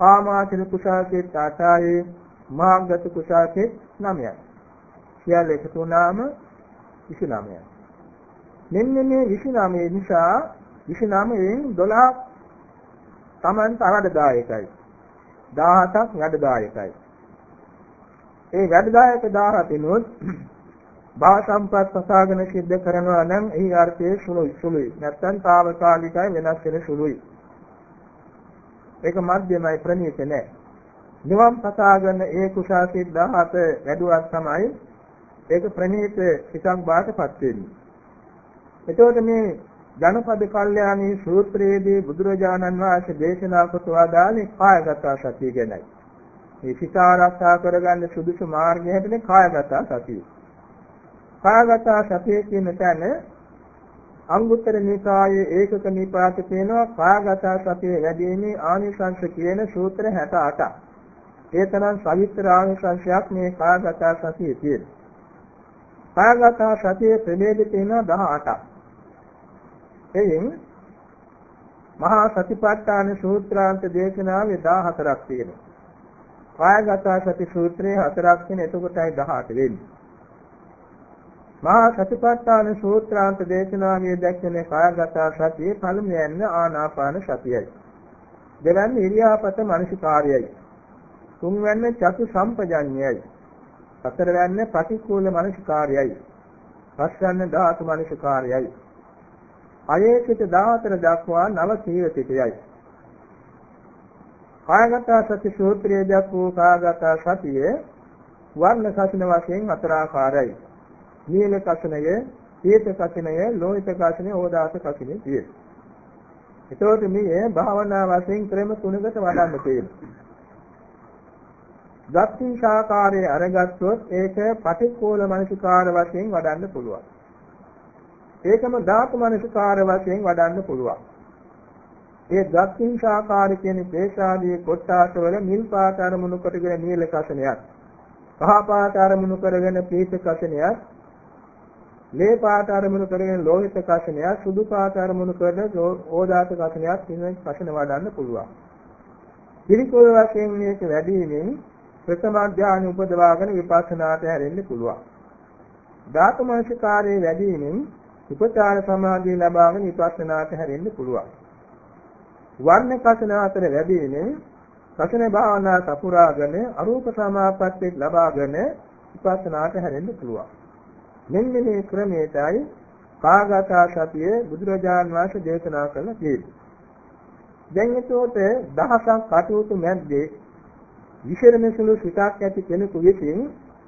කාමාචර කුසල සිත් 8යි, මාර්ගත කුසල සිත් 9යි. සියල්ල එකතු වුණාම 29යි. මෙන්න මේ 29 නිසා 29න් 12 තමන්ට අවදදායකයි. 17ක් වැඩදායකයි. ඒ වැඩදායක 17නොත් භව සම්පත් සසාගෙන සිද්ධ කරනවා නම් එහි අර්ථය සුළුයි සුළුයි. නැත්නම් తాවකාලිකයි වෙනස් වෙන සුළුයි. ඒක මධ්‍යමයි ප්‍රණීත නැහැ. නිවන් පතාගෙන ඒ කුසාසිත 17 වැඩුවක් තමයි ඒක ප්‍රණීත හිතක් බාටපත් වෙන්නේ. එතකොට මේ ජනපද කල්යාණී සූත්‍රයේදී බුදුරජාණන් වහන්සේ දේශනා කොට වදාළේ කායගත සතිය ගැනයි. මේ සිත ආරක්ෂා කරගන්න සුදුසු මාර්ගය හැටියට කායගත සතිය. කායගත සතිය කියන තැන අංගුත්තර නිකායේ ඒකක නිපාත තියෙනවා කායගත සතිය වැඩිීමේ ආනිසංශ කියන සූත්‍ර 68ක්. ඒ තරම් සවිස්තර ආනිසංශයක් මේ කායගත සතියේ තියෙනවා. කායගත සතියේ ප්‍රභේද තියෙනවා 18ක්. එයින් මහා සතිපට්ඨාන සූත්‍රාන්ත දේශනාවේ 14ක් තියෙනවා. කායගත සති සූත්‍රයේ හතරක් තියෙන එතකොටයි 18 වෙන්නේ. මහා සතිපට්ඨාන සූත්‍රාන්ත දේශනාවේ දැක්වෙන කායගත සතියේ පළමුවෙන් ආනාපාන සතියයි. දෙවැන්න ඉරියාපත මනසිකාර්යයි. තුන්වැන්න චතු සම්පජඤ්ඤයයි. හතරවැන්න ප්‍රතිකූල මනසිකාර්යයි. පස්වැන්න ධාතු මනසිකාර්යයි. අයේ සිට 14 දක්වා නව සීවතිකයයි. කායගත සති සූත්‍රයේ දක්වූ කායගත සතියේ වර්ණ කසින වශයෙන් හතර ආකාරයි. නීල කසිනය, පීත කසිනය, ලෝහිත කසිනය, ඕදාස කසිනය කියේ. එතකොට මේ භාවනා වශයෙන් ක්‍රම තුනකට වඩන්න තියෙනවා. ගත්තිං ශාකාරයේ අරගත්තොත් ඒක පටික්කෝල මනසිකාර වශයෙන් වඩන්න පුළුවන්. ඒකම ධාතු මනසිකාර වශයෙන් වඩන්න පුළුවන්. ඒ දක්ෂින් ශාකාර කියන ක්ලේශාදී කොට්ටාස වල නිල් පාට අරමුණු කොටගෙන නිල කසනයක්. කහ පාට අරමුණු කරගෙන පීත කසනයක්. ලේ පාට අරමුණු කරගෙන ලෝහිත කසනයක්. සුදු පාට අරමුණු කරගෙන ඕදාත කසනයක් කියන කසන වඩන්න පුළුවන්. පිළිකුල් වශයෙන් මේක වැඩිමින් ප්‍රථම ඥාන උපදවාගෙන විපස්සනාට හැරෙන්න පුළුවන්. ධාතු මනසිකාරයේ වැඩිමින් උපචාර සමාධිය ලබාගෙන විපස්සනාට හැරෙන්න පුළුවන්. වර්ණ කසන අතර වැඩිනේ කසන භාවනා සපුරාගෙන අරූප සමාපත්තිය ලබාගෙන විපස්සනාට හැරෙන්න පුළුවන්. මෙන්න මේ ක්‍රමයටයි කාගතා සතිය බුදුරජාන් වහන්සේ දේශනා කළ තියෙන්නේ. දැන් එතකොට දහසක් කටයුතු මැද්දේ විශේෂමසලු සිතක් ඇති කෙනෙකු විසින්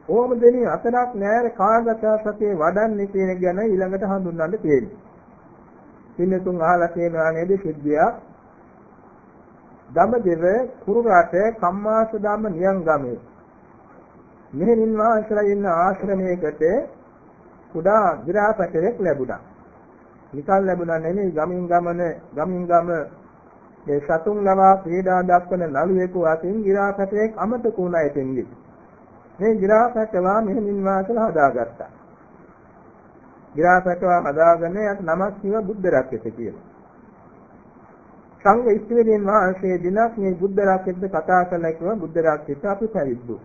ඕම දෙනි අතරක් නෑර කාගත සතිය වඩන්නේ කියන ගැන ඊළඟට හඳුන්වන්න තියෙනවා. පින්නතුන් අහලා තියෙනවා නේද සිද්ධියක්? දඹදෙව කුරුරට කම්මාස ධම්ම නියංගමේ. මෙහෙණින් වාසලා ඉන්න ආශ්‍රමයකට කුඩා විරාපතරෙක් ලැබුණා. නිකල් ලැබුණා නෙමෙයි ගමින් ගමන ගමින් ගම මේ සතුන් ලවා ක්‍රීඩා දක්වන නළුවෙකු අතින් විරාපතරෙක් අමතක වුණා එතෙන්දී. මේ ගිරාපැටවා මෙහෙමින් වාසලා හදාගත්තා. ගිරාපැටවා හදාගෙන යට නමක් කිව්ව බුද්ධ රක්කෙත කියලා. සංඝ ඉස්තිවලින් වහන්සේ දිනක් මේ බුද්ධ රක්කෙත් කතා කරලා කිව්වා බුද්ධ රක්කෙත අපි පැවිද්දු.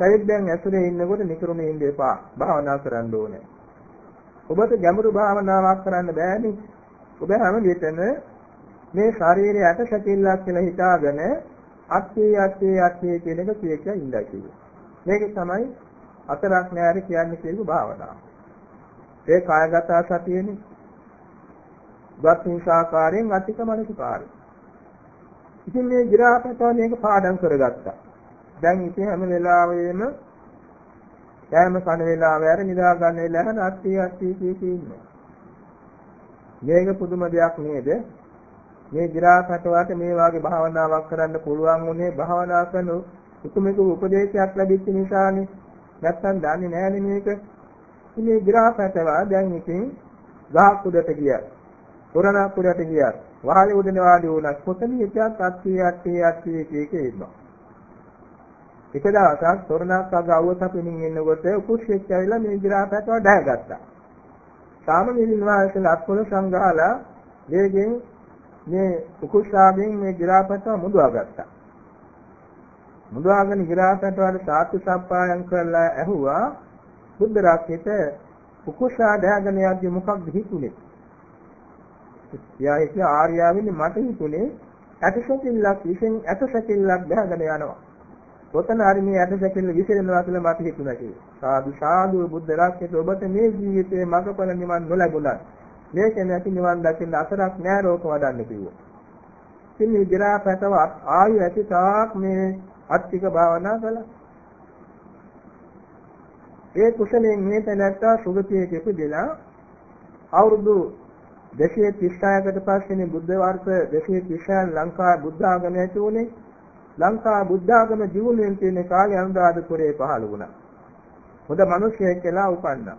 පැවිද්දෙන් ඇසුරේ ඉන්නකොට නිකරුණේ ඉන්න එපා. භාවනා කරන්න ඕනේ. ඔබට ගැඹුරු භාවනාවක් කරන්න බෑනේ. ඔබ හැම විටම මේ ශරීරයේ ඇට සැකිල්ලක් කියලා හිතාගෙන අත්ථේ අත්ථේ අත්ථේ කියන එක කිය කිය ඉඳලා කිව්වා. මේක තමයි අතරක් නෑර කියන්නේ කියපු භාවනාව. ඒ කායගත සතියනේ. ගත්ින්සාකාරයෙන් අතික මනසිකාරය. ඉතින් මේ ගිරාපතෝ මේක පාඩම් කරගත්තා. දැන් ඉතින් හැම වෙලාවෙම කෑම කන වෙලාව ඇර නිදා ගන්න වෙලාව අත්ටි අත්ටි කී කී ඉන්නවා. මේක පුදුම දෙයක් නේද? මේ ගිරාපතවට මේ වාගේ භාවනාවක් කරන්න පුළුවන් උනේ භාවනා කරන උතුමෙක උපදේශයක් ලැබිච්ච නිසානේ. නැත්තම් දන්නේ නැහැනේ මේක. ඉතින් ග්‍රහපතවා දැන් ඉතින් ගහක් උඩට ගියා. තොරණක් උඩට ගියා. වහලේ උඩන වාඩි වුණා. කොතන හිටියත් අත්ටි අත්ටි අත්ටි කීක ඉන්නවා. එක දවසක් තොරණක් අග අවුවතපිනින් ඉන්නකොට කුෂ්‍යෙක් ඇවිල්ලා මේ ග්‍රහපතව ඩෑගත්තා. සාමනීරින් වාසල අත්පොළ සංගාලා වේගෙන් මේ කුකුෂාගෙන් මේ ග්‍රහපතව මුදවා ගත්තා. මුදාගෙන ගිරාපට වල සාත්‍ය සම්පායම් කරලා ඇහුවා බුද්ධ රාක්ෂිත කුකුසා දහගෙන යද්දි මොකක්ද හිතුනේ? යා ඒක ආර්යාවෙන්නේ මට හිතුනේ ඇටසැකිල්ලක් විසින් ඇටසැකිල්ලක් දහගෙන යනවා. ඔතන හරි මේ ඇටසැකිල්ල විසිරෙනවා කියලා මට හිතුණා කියලා. සාදු සාදු බුද්ධ රාක්ෂිත ඔබට මේ ජීවිතේ මඟපල නිවන් නොලැබුණා. මේක නැති නිවන් දකින්න අතරක් නෑ රෝග වඩන්න කිව්වා. ඉතින් මේ ගිරාපටව ආයු ඇති තාක් මේ අත්තික භාවනා කළා. ඒ කුසලයෙන් මේ තැනත්තා සුගතියේ ඉපදෙලා අවුරුදු 236කට පස්සේ බුද්ධ වර්ෂ 236 ලංකා බුද්ධ ආගම ඇති වුණේ ලංකා බුද්ධ ආගම දියුණුවෙන් තියෙන කාලේ අනුරාධපුරයේ පහළ වුණා. හොඳ මිනිසෙක් කියලා උපන්නා.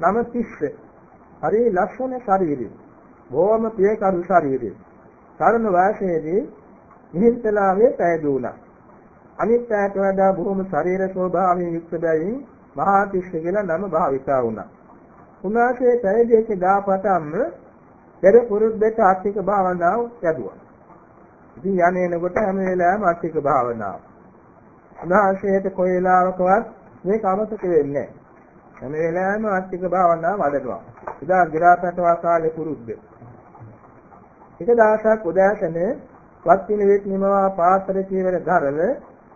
නම තිස්ස. හරි ලක්ෂණ ශරීරය. බොහොම පියකරු ශරීරය. තරුණ වයසේදී මිහින්තලාවේ පැයදුණා. අනිත් පැයට වඩා බොහොම ශරීර ස්වභාවයෙන් යුක්ත බැවින් මහා තිස්ස කියලා නම භාවිතා වුණා. උන්වහන්සේ පැවිදිච්ච දාපටම පෙර පුරුද්දට ආර්ථික භාවනාව යදුවා. ඉතින් යන්නේ කොට හැම වෙලාවෙම ආර්ථික භාවනාව. උන්වහන්සේට කොයි වෙලාවකවත් මේක අමතක වෙන්නේ නැහැ. හැම වෙලාවෙම ආර්ථික භාවනාව වඩනවා. ඉදා ගිරාපටවා කාලේ පුරුද්ද. එක දවසක් උදෑසන වත්තින වෙත් නිමවා පාත්‍ර චීවර ධරල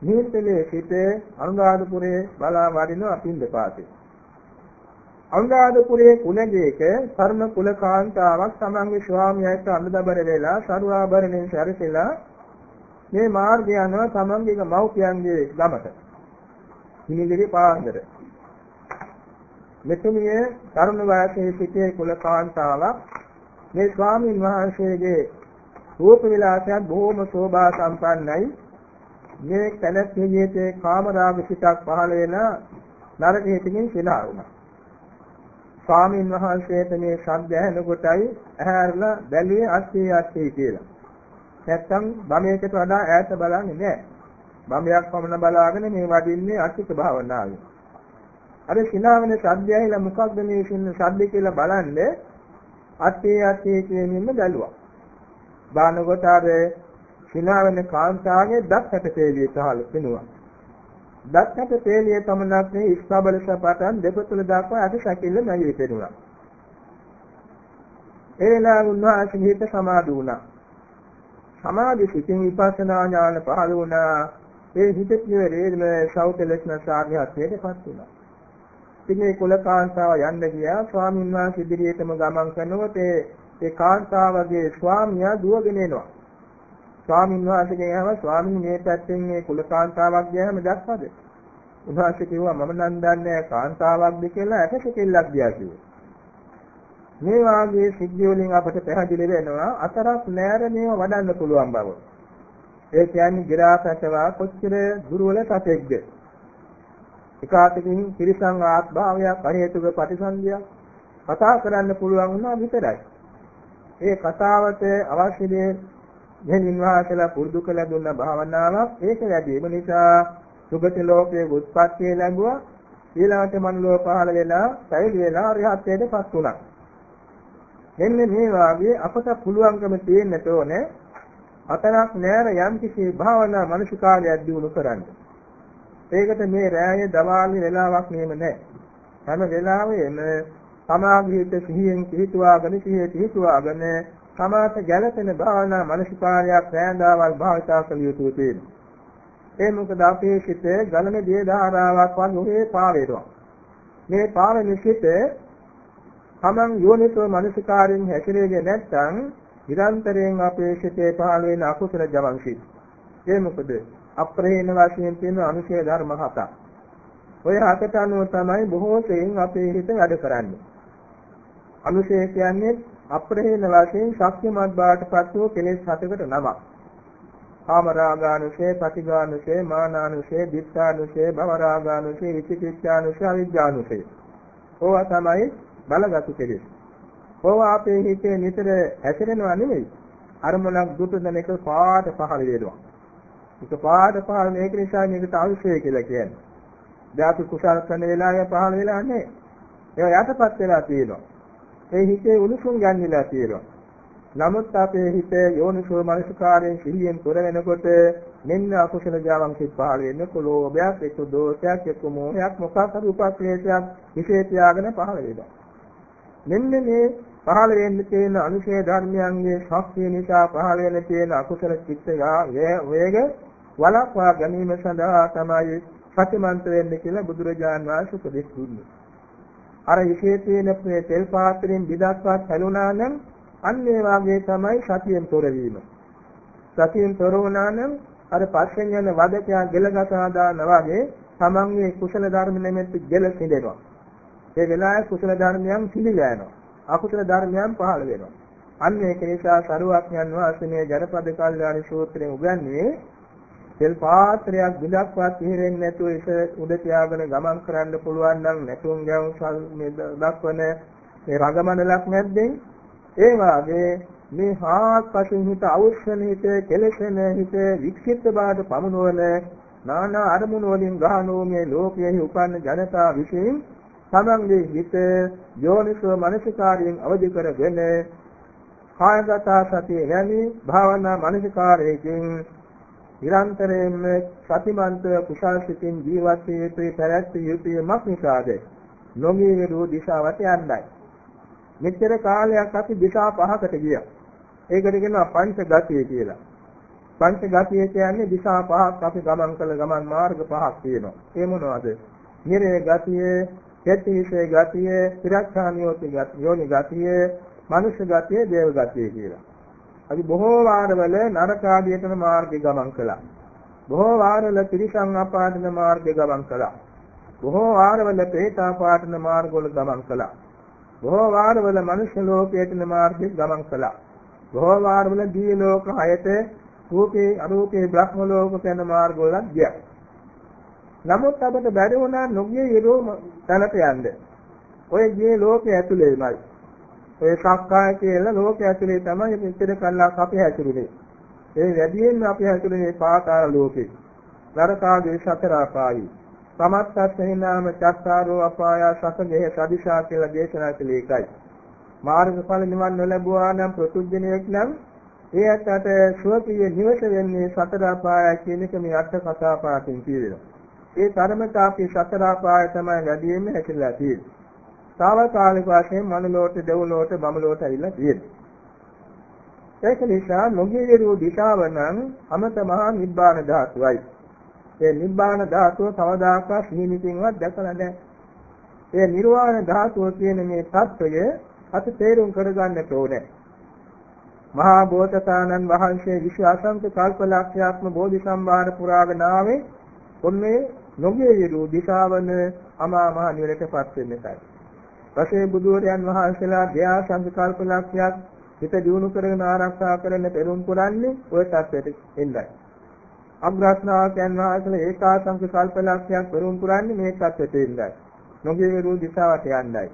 නිහිතලේ සිට අනුරාධපුරයේ බලා වඩින අපින්ද පාතේ. අනුරාධපුරයේ කුලජේක සර්ම කුල කාන්තාවක් තමන්ගේ ස්වාමියාට අනුදබර වෙලා සරුවාභරණයෙන් සැරසෙලා මේ මාර්ගය යනවා තමන්ගේ මව්පියන්ගේ ළමට. හිමිදිරි පාන්දර. මෙතුමිය තරුණ වයසේ සිටියේ කුල කාන්තාවක් මේ ස්වාමීන් වහන්සේගේ රූප විලාසයත් බොහොම ශෝභා සම්පන්නයි මේ තැනැත්තියේ කාමරාග සිතක් පහළ වෙන නරක හිතකින් සිනා වුණා. ස්වාමීන් වහන්සේට මේ ශබ්ද ඇහෙනකොටයි ඇහැරලා බැලුවේ අස්සේ අස්සේ කියලා. නැත්තම් බමයකට වඩා ඈත බලන්නේ නැහැ. බමයක් පමණ බලාගෙන මේ වඩින්නේ අට්ටික භාවනාවේ අර සිනාවන ශබ්දය ඇහිලා මොකක්ද මේ සින්න ශබ්ද කියලා බලන්නේ? අටේ අටේ කියමින්ම බැලුවා. බානකොට අර සිනාවන කාන්තාවගේ දත් හැට තේලිය තහල පිනුවා. දත් හැට තේලිය පමණක් නෙවෙයි ඉස්බබල සපතන් දෙපතුල දක්වා අද සැකිල්ල නැගී පෙනුණා. ඒ වෙලාව උන්වහන්සේ හිත සමාධි වුණා. සමාධි සිතින් විපස්සනා ඥාන පහළ වුණා. ඒ හිත පියවරේම සෞතලක්ෂණ සාධ්‍යත්වයටපත් වුණා. ඉතින් මේ කුලකාන්තාව යන්න ගියා ස්වාමීන් වහන්සේ ඉදිරියටම ගමන් කරනකොට ඒ කාන්තාවගේ ස්වාමියා දුවගෙන එනවා. ස්වාමීන් වහන්සේගෙන් අහනවා ස්වාමීන් මේ පැත්තෙන් මේ කුලකාන්තාවක් ගියාම දැක්කද? උන්වහන්සේ කිව්වා මම නම් දන්නේ කාන්තාවක්ද කියලා ඇටසෙකෙල්ලක් ගියා කිව්වා. මේ වාගේ සිද්ධි වලින් අපට පැහැදිලි වෙනවා අතරක් නෑර මේව වඩන්න පුළුවන් බව. ඒ කියන්නේ ගිරාසටවා කොච්චර දුර්වල සතෙක්ද? එකාතකින් තිරිසං ආත්භාවයක් අහේතුක ප්‍රතිසන්දියක් කතා කරන්න පුළුවන් වුණා විතරයි. ඒ කතාවට අවශ්‍ය දේ මෙහින් වාසලා පුරුදු කළ දුන්න භාවනාවක් ඒක වැඩි. ඒ නිසා සුගති ලෝකයේ උත්පත්තිය ලැබුවා. ඊළඟට මනුලෝ පහළ වෙලා පැවිදි වෙලා අරිහත්ත්වයටපත් වුණා. මෙන්න මේ වාගේ අපට පුළුවන්කම තියෙන්නට ඕනේ අතරක් නෑර යම් කිසි භාවනා මනසිකාරයක් දිනු කරන්නේ. ඒකට මේ රෑයේ දවාලේ වෙලාවක් නෙම නැහැ. හැම වෙලාවෙම සමාගීත සිහියෙන් පිහිටුවාගෙන සිහියේ පිහිටුවාගෙන සමාත ගැළපෙන භාවනා මනසිකාරයක් රෑඳාවල් භාවිතා කළ යුතු තියෙනවා. ඒ මොකද අපේ සිතේ ගලන දී ධාරාවක් වගේ පාවෙනවා. මේ පාවෙන සිත තමන් යෝනිසෝ මනසිකාරයෙන් හැසිරෙන්නේ නැත්නම් නිරන්තරයෙන් අපේ සිතේ පහළ වෙන අකුසල ජවන් සිත්. ඒ මොකද අප්‍රහේන වශයෙන් තියෙන අනුශය ධර්ම හතක්. ඔය හතට අනුව තමයි බොහෝ සෙයින් අපේ හිත වැඩ කරන්නේ. අනුශය කියන්නේ අප්‍රහේන වශයෙන් ශක්තිමත් බාටපත් වූ කෙලෙස් හතකට නමක්. කාමරාගානුශය, පටිඝානුශය, මානානුශය, දිත්තානුශය, භවරාගානුශය, විචිකිච්ඡානුශය, අවිජ්ජානුශය. ඕවා තමයි බලගත් කෙලෙස්. ඕවා අපේ හිතේ නිතර ඇතිරෙනවා නෙමෙයි. අරමුණක් දුටු දැන එක පාට පහළ වෙනවා. එක පාඩ පහළ මේක නිසා මේකට අවශ්‍යයි කියලා කියන්නේ. දැන් අපි කුසල කරන වෙලාවේ පහළ වෙලා නැහැ. ඒවා යටපත් වෙලා තියෙනවා. ඒ හිතේ උණුසුම් ගන්නලා තියෙනවා. නමුත් අපේ හිතේ යෝනිසෝ මනසකාරයෙන් සිහියෙන් තොර වෙනකොට මෙන්න අකුසල ජාවම් සිත් පහළ වෙන්නේ කොලෝභයක් එක්ක දෝෂයක් එක්ක මෝහයක් මොකක් හරි උපක්ලේශයක් විශේෂ ත්‍යාගන පහළ වෙනවා. මෙන්න මේ පහළ වෙන්න තියෙන අනුශේ ධර්මයන්ගේ ශක්තිය නිසා පහළ වෙන තියෙන අකුසල චිත්ත වේග වළක්වා ගැනීම සඳහා තමයි සතිමන්ත වෙන්න කියලා බුදුරජාන් වහන්සේ උපදෙස් දුන්නේ. අර විශේෂයෙන් මේ තෙල් පාත්‍රයෙන් බිදක්වත් හැලුණා නම් අන්න ඒ වාගේ තමයි සතියෙන් තොර වීම. සතියෙන් තොර වුණා නම් අර පස්සෙන් යන වදකයා ගෙලගසා දාන වගේ තමන්ගේ කුසල ධර්ම නෙමෙත් ගෙල සිඳෙනවා. ඒ වෙලාවේ කුසල ධර්මයන් සිඳිලා යනවා. අකුසල ධර්මයන් පහළ වෙනවා. අන්න ඒක නිසා සරුවක්ඥන් වහන්සේ මේ ජනපද කල්යාණ සූත්‍රයෙන් උගන්වන්නේ තෙල් පාත්‍රයක් බිඳක්වත් ඉහිරෙන්නේ නැතුව ඉස උඩ තියාගෙන ගමන් කරන්න පුළුවන් නම් නැතුම් ගැවුම් මේ දක්වන මේ රඟමණලක් නැද්දේ ඒ වාගේ මේ හාත්පසින් හිත අවශ්‍යන හිත කෙලෙසෙන හිත වික්ෂිප්ත බවට පමුණවන නානා අරමුණු වලින් ගහනෝ මේ ලෝකයේ උපන්න ජනතා විසින් තමන්ගේ හිත යෝනිසෝ මනසිකාරයෙන් අවදි කරගෙන කායගත සතිය යැනි භාවනා මනසිකාරයෙන් නිරන්තරයෙන්ම සතිමන්ත කුසල් සිතින් ජීවත් වී යුතුයි පැවැත්විය යුතුයි මක් නිසාද? නොමියේ රෝ දිශාවට යන්නයි. මෙච්චර කාලයක් අපි දිශා පහකට ගියා. ඒකට කියනවා පංච ගතිය කියලා. පංච ගතිය කියන්නේ දිශා පහක් අපි ගමන් කළ ගමන් මාර්ග පහක් තියෙනවා. ඒ මොනවද? නිරේ ගතිය කෙටිසේ ගතිය තිරක්ඛානියෝති ගතිය යෝනි ගතිය මනුෂ්‍ය ගතිය දේව ගතිය කියලා. අපි බොහෝ වාරවල නරක ආදියටම මාර්ගය ගමන් කළා. බොහෝ වාරවල ත්‍රිසං අපාදන මාර්ගය ගමන් කළා. බොහෝ වාරවල പ്രേතාපාදන මාර්ගවල ගමන් කළා. බොහෝ වාරවල මනුෂ්‍ය ලෝකයේතන මාර්ගය ගමන් කළා. බොහෝ වාරවල දී ලෝක හයට රූපේ අරූපේ බ්‍රහ්ම ලෝක යන මාර්ගවල ගියා. නමුත් අපට බැරි වුණා නොගිය යරෝ තැනට යන්න. ඔය ගියේ ලෝකයේ ඇතුළේමයි. ඔය සක්කාය කියලා ලෝකය ඇතුලේ තමයි මෙච්චර කල්ලාක් අපි හැසිරුනේ. ඒ වැඩියෙන්ම අපි හැසිරුනේ පාතාල ලෝකේ. නරකාගේ සතර අපායි. සමත්තස්සේනාම චත්තාරෝ අපාය සසගේ සදිශා කියලා දේශනා කළේ ඒකයි. මාර්ගඵල නිවන් නොලැබුවා නම් ප්‍රතුජ්ජනයක් නම් ඒ අතට සුවපිය නිවස වෙන්නේ සතර අපාය කියන එක මේ අට කතා පාඨයෙන් කියනවා. ඒ ධර්මතා අපි සතර අපාය තමයි වැඩියෙන්ම හැසිරලා තියෙන්නේ. తాවකාලික වශයෙන් මනුලෝට දෙව්ලෝට බඹලෝට ඇවිල්ලා තියෙනවා. ඒක නිසා නොගියරු දිශාව නම් අමත මහා නිබ්බාන ධාතුවයි. ඒ නිබ්බාන ධාතුව කවදාකවත් සීමිතින්වත් දැකලා නැහැ. ඒ නිර්වාණ ධාතුව කියන මේ தত্ত্বය අපි තේරුම් කරගන්නට ඕනේ. මහා බෝසතාණන් වහන්සේ විශ්වාසංක කල්පලක්ෂ්‍යාත්ම බෝධි සම්භාර පුරාගෙන ආවේ ඔන්නේ නොගියරු දිශාවන අමා මහ නිවනටපත් වෙන්නටයි. පසේ බුදුරයන් වහන්සේලා ධ්‍යා සංකල්ප ලක්ෂයක් හිත දියුණු කරගෙන ආරක්ෂා කරන්න පෙරම් පුරන්නේ ওই තත්ත්වයට එන්නයි. අග්‍රස්නාවකයන් වහන්සේලා ඒකා සංකල්ප ලක්ෂයක් පෙරම් පුරන්නේ මේ තත්ත්වයට එන්නයි. නොගේ විරු දිශාවට යන්නයි.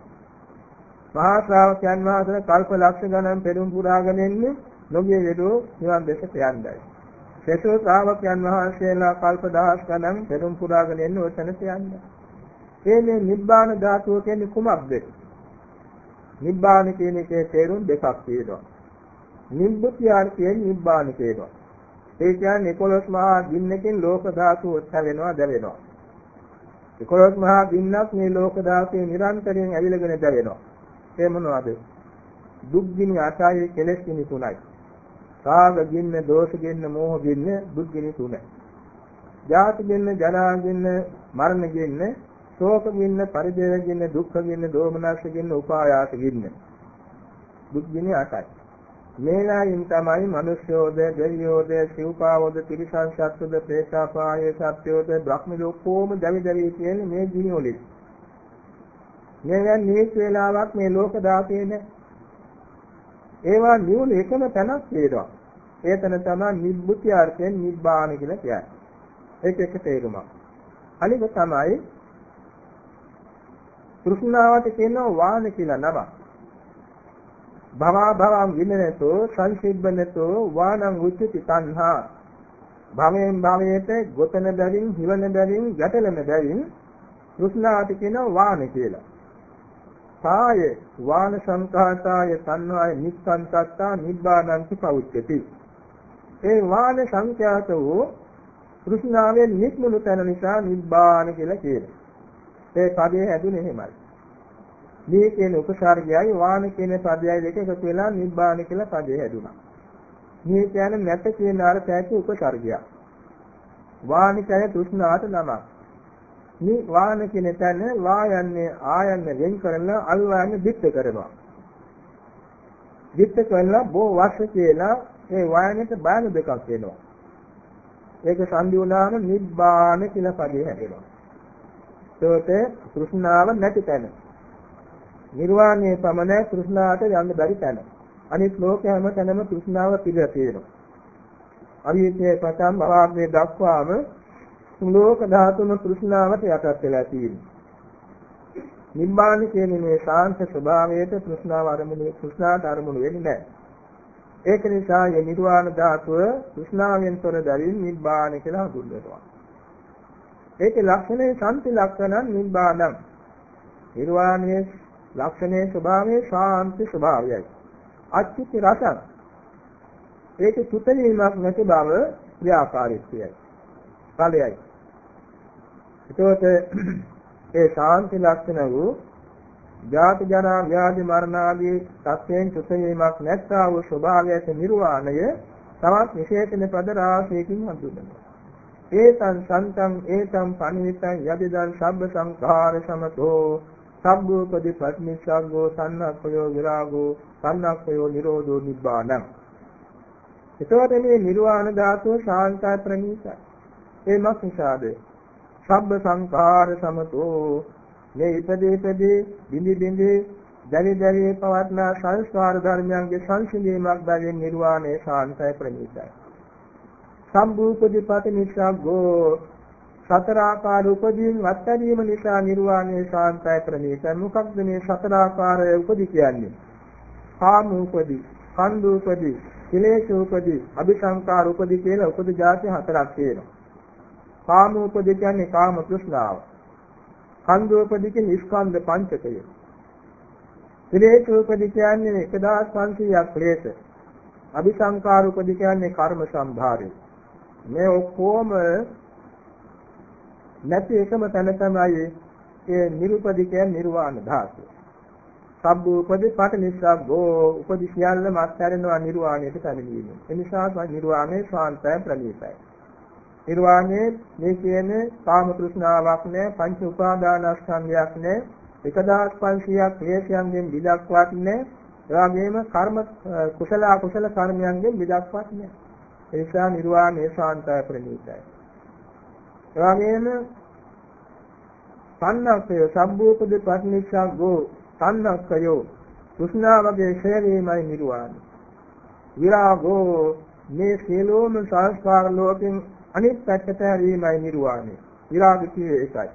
මහා ශ්‍රාවකයන් වහන්සේලා කල්ප ලක්ෂ ගණන් පෙරම් පුරාගෙන ඉන්නේ නොගේ විරු නිවන් දෙසට යන්නයි. සේසෝ ශ්‍රාවකයන් වහන්සේලා කල්ප දහස් ගණන් පෙරම් පුරාගෙන ඉන්නේ ඔය තැනට යන්නයි. ඒ මේ නිබ්බාන ධාතුව කියන්නේ කුමක්ද? නිබ්බාන කියන එකේ තේරුම් දෙකක් තියෙනවා. නිබ්බුති අර්ථයෙන් නිබ්බාන කියනවා. ඒ කියන්නේ 11 මහා ගින්නකින් ලෝක ධාතුව උත්සවෙනවා දැවෙනවා. 11 මහා ගින්නක් මේ ලෝක ධාතුවේ නිරන්තරයෙන් ඇවිලගෙන දැවෙනවා. ඒ මොනවද? දුක් ගිනි අසායේ කෙලෙස් ගිනි තුනයි. රාග ගින්න, දෝෂ ගින්න, මෝහ ගින්න, දුක් ගිනි තුනයි. ජාති ගින්න, ජරා ගින්න, මරණ ගින්න, ශෝක ගින්න, පරිදේව ගින්න, දුක්ඛ ගින්න, දෝමනස්ස ගින්න, උපායාස ගින්න. දුක් ගින්න අටයි. මේලායින් තමයි මනුෂ්‍යෝද, දෙවියෝද, සිව්පාවෝද, තිරිසන් සත්වද, ප්‍රේතාපායේ සත්වෝද, බ්‍රහ්ම ලෝකෝම දැවි දැවි කියන්නේ මේ ගිනි වලින්. මේයන් නිවිස් වේලාවක් මේ ලෝක දාතේ නැහැ. ඒවා නිවුන එකම තැනක් වේදවා. ඒ තැන තමයි නිබ්බුති අර්ථයෙන් නිබ්බාන කියලා කියන්නේ. ඒක එක තේරුමක්. අනික තමයි තෘෂ්ණාවට කියනවා වාන කියලා නම. භවා භවං විනනතෝ සංසිබ්බනතෝ වානං උච්චති තණ්හා. භවයෙන් භවයට ගොතන බැවින් හිවන බැවින් ගැටලෙන බැවින් තෘෂ්ණාවට කියනවා වාන කියලා. කාය වාන සංඛාතාය තණ්හාය නිස්සංකත්තා නිබ්බානන්ති පෞච්චති. ඒ වාන සංඛ්‍යාත වූ තෘෂ්ණාවෙන් නික්මුණු තැන නිසා නිබ්බාන කියලා කියනවා. ඒ පදයේ හැදුනේ එහෙමයි. මේ කියන උපසර්ගයයි වාන කියන පදයයි දෙක එකතු වෙලා නිබ්බාන කියලා පදේ හැදුනා. මේ කියන්නේ නැත කියන අර්ථ ඇති උපසර්ගයක්. වාන කියන්නේ තෘෂ්ණාට නමක්. මේ වාන කියන තැන වායන්නේ ආයන්නේ වෙන් කරන අල්වාන්නේ දික්ත කරනවා. දික්ත කරලා බෝ වර්ෂ කියලා ඒ වායනෙට බාන දෙකක් වෙනවා. ඒක සංදි වුණාම නිබ්බාන කියලා පදේ හැදෙනවා. එතකොට තෘෂ්ණාව නැති තැන. නිර්වාණය පමණ තෘෂ්ණාවට යන්න බැරි තැන. අනිත් ලෝක හැම තැනම තෘෂ්ණාව පිළිලා තියෙනවා. අවිද්‍යාවේ පටන් භවග්නේ දක්වාම ලෝක ධාතුම තෘෂ්ණාවට යටත් වෙලා තියෙනවා. නිබ්බාන කියන්නේ මේ ශාන්ත ස්වභාවයට තෘෂ්ණාව අරමුණු තෘෂ්ණාට අරමුණු වෙන්නේ නැහැ. ඒක නිසා මේ නිර්වාණ ධාතුව තෘෂ්ණාවෙන් තොර දරින් නිබ්බාන කියලා හඳුන්වනවා. ඒකේ ලක්ෂණේ සම්පි ලක්ෂණං නිබ්බානං. නිර්වාණයේ ලක්ෂණේ ස්වභාවයේ ශාන්ති ස්වභාවයයි. අච්චිති රසං. ඒකේ තුතලීමක් නැති බව ක්‍රියාකාරීත්වයයි. ඵලයයි. එතකොට ඒ ශාන්ති ලක්ෂණ වූ ජාති ජරා ව්‍යාධි මරණ ආදී සත්‍යයෙන් චුත වීමක් නැත්තා වූ ස්වභාවයට නිර්වාණය තවත් විශේෂණ පද රාශියකින් හඳුන්වනවා. ඒතං සන්තං ඒතං පනිවිතං යදිදං සබ්බ සංඛාර සමතෝ සබ්බෝපදී පටිනිස්සග්ගෝ සන්නක්ඛයෝ විරාගෝ සන්නක්ඛයෝ නිරෝධෝ නිබ්බානං. එතකොට මේ නිර්වාණ ධාතුව ශාන්තයි ප්‍රණීතයි. ඒ මක් නිසාද? සබ්බ සංඛාර සමතෝ මේ ඉපදී ඉපදී බිඳි බිඳි දැරි දැරි පවත්නා සංස්කාර ධර්මයන්ගේ සංසිඳීමක් බැවින් නිර්වාණය ශාන්තයි ප්‍රණීතයි සම්භූපදීපත නිසග්ගෝ සතරාකාර උපදීන් වත්තරීම නිසා නිර්වාණය සාන්තය ප්‍රණී කරන මොකක්ද මේ සතරාකාරය උපදී කියන්නේ කාම උපදී කන්ද උපදී කෙලේශ උපදී අபிසංකාර උපදී කියලා උපදී જાති හතරක් තියෙනවා කාම උපදී කියන්නේ කාම තෘෂ්ණාව. කන්ද උපදී කියන්නේ ස්කන්ධ පංචකය. ක්ලේශ උපදී කියන්නේ 1500ක් ක්ලේශ. අபிසංකාර උපදී කියන්නේ කර්ම සම්භාරය. මේ ඔක්කොම නැති එකම තැන තමයි ඒ නිරුපදී කියන්නේ නිර්වාණ ධාතුව. සබ්බ උපදී පට නිස්සග්ගෝ උපදී සියල්ලම අත්හැරෙනවා නිර්වාණයට පැමිණීම. ඒ නිසා නිර්වාණය ශාන්තය ප්‍රණීතයි. නිර්වාණය මේ කියන්නේ කාම තෘෂ්ණාවක් නෑ පංච උපාදානස්කන්ධයක් නෑ 1500ක් ක්ලේශයන්ගෙන් විදක්වත් නෑ ඒ වගේම කර්ම කුසල අකුසල කර්මයන්ගෙන් විදක්වත් නෑ ඒ නිසා නිර්වාණය ශාන්තය ප්‍රණීතයි ඒ වගේම සන්නක්කය සම්බූපද පටිනිස්සග්ගෝ සන්නක්කයෝ තෘෂ්ණාවගේ ශේරීමයි නිර්වාණය විරාගෝ මේ සියලුම සංස්කාර ලෝකෙන් අනිත් පැත්තට හැරීමයි නිර්වාණය. විරාග කියේ ඒකයි.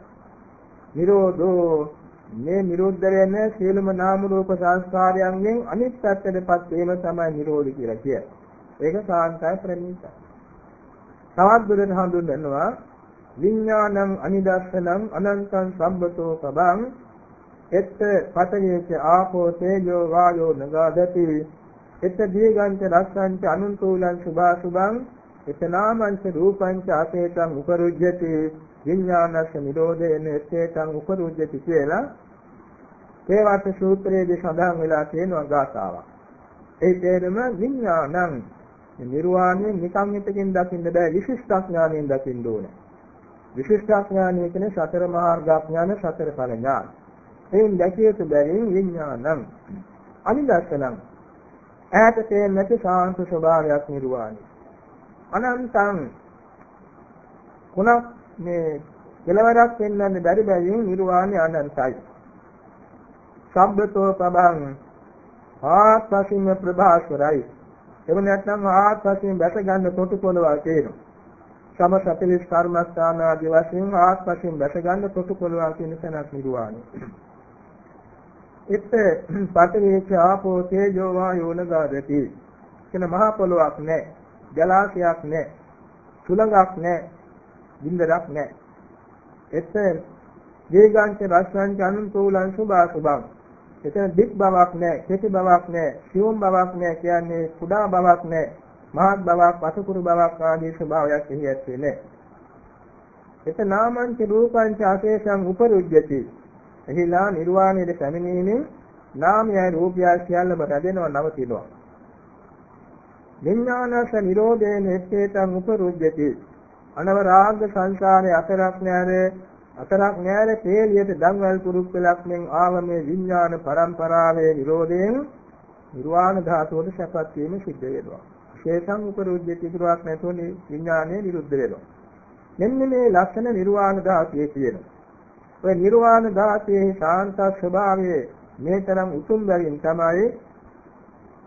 නිරෝධෝ මේ නිරුද්ධ වෙන සියලුම නාම රූප සංස්කාරයන්ගෙන් අනිත් පැත්තටපත් වීම තමයි නිරෝධ කියලා කියන්නේ. ඒක සාන්තය ප්‍රණීතයි. තවත් දුරට හඳුන්වනවා විඥානං අනිදස්සනං අනන්තං සම්බතෝ පබං එත් පතයේච ආපෝ තේජෝ වායෝ නගාදති එත් දීගංච රස්සංච අනුන්තූලං සුභා සුභං එතනාමංච රූපංච අපේතං උපරුජ්ජති විඥානස්ස නිරෝධේන එතේතං උපරුජ්ජති කියලා තේවත් සූත්‍රයේදී සඳහන් වෙලා තියෙනවා ගාථාවක්. ඒ තේරුම විඥානං නිර්වාණය නිකම් හිතකින් දකින්න බෑ විශිෂ්ටඥාණයෙන් දකින්න ඕනේ. විශිෂ්ටඥානය කියන්නේ සතර මාර්ගඥාන සතර ඵල ඥාන. එයින් දැකිය යුතු බැවින් විඥානං අනිදස්සනං ඈත තේන්නේ නැති සාන්ත ස්වභාවයක් නිර්වාණය. අනන්තං කුණක් මේ කෙලවරක් පෙන්වන්න බැරි බැවින් නිර්වාණය අනන්තයි. සම්බතෝ පබං ආත්මසින්ම ප්‍රභාස්වරයි. එව නැත්නම් ආත්මසින් බැස ගන්න තොටු පොළවල් තියෙනවා. සම සතලිස් කර්මස්ථාන ආදී වශයෙන් ආත්මසින් බැස ගන්න තොටු පොළවල් කියන තැනක් නිර්වාණය. ඉත පඨවේච ආපෝ තේජෝ වායෝ නගාදති කියන මහ පොළොවක් නැහැ. ජලාශයක් නැහැ. සුළඟක් නැහැ. බින්දරක් නැහැ. එතෙන් දීගාංච රස්සංච අනුන්තෝලං සුභා සුභං. එතන දික් බවක් නැහැ, කෙටි බවක් නැහැ, සියුම් බවක් නැහැ කියන්නේ කුඩා බවක් නැහැ. මහත් බවක්, අසුකුරු බවක් ආදී ස්වභාවයක් එහි ඇත්තේ නැහැ. එත නාමංච රූපංච අශේෂං උපරුජ්ජති. එහිලා නිර්වාණයට පැමිණීමෙන් නාමයයි රූපයයි සියල්ලම රැඳෙනව නවතිනවා. විඥානස නිරෝධේන එත්තේතං උපරුජ්ජති අනවරාග සංසාරේ අතරක් නැර අතරක් නැර තේලියට දන්වැල් පුරුක් වෙලක් මෙන් ආවමේ විඥාන පරම්පරාවේ නිරෝධයෙන් නිර්වාණ ධාතුවට සැපත් වීම සිද්ධ වෙනවා. ශේෂං උපරුජ්ජති කිරුවක් නැතුනේ විඥානය නිරුද්ධ වෙනවා. මෙන්න මේ ලක්ෂණ නිර්වාණ ධාතුවේ තියෙනවා. ඔය නිර්වාණ ධාතුවේ ශාන්ත ස්වභාවයේ මේ තරම් උතුම් බැවින් තමයි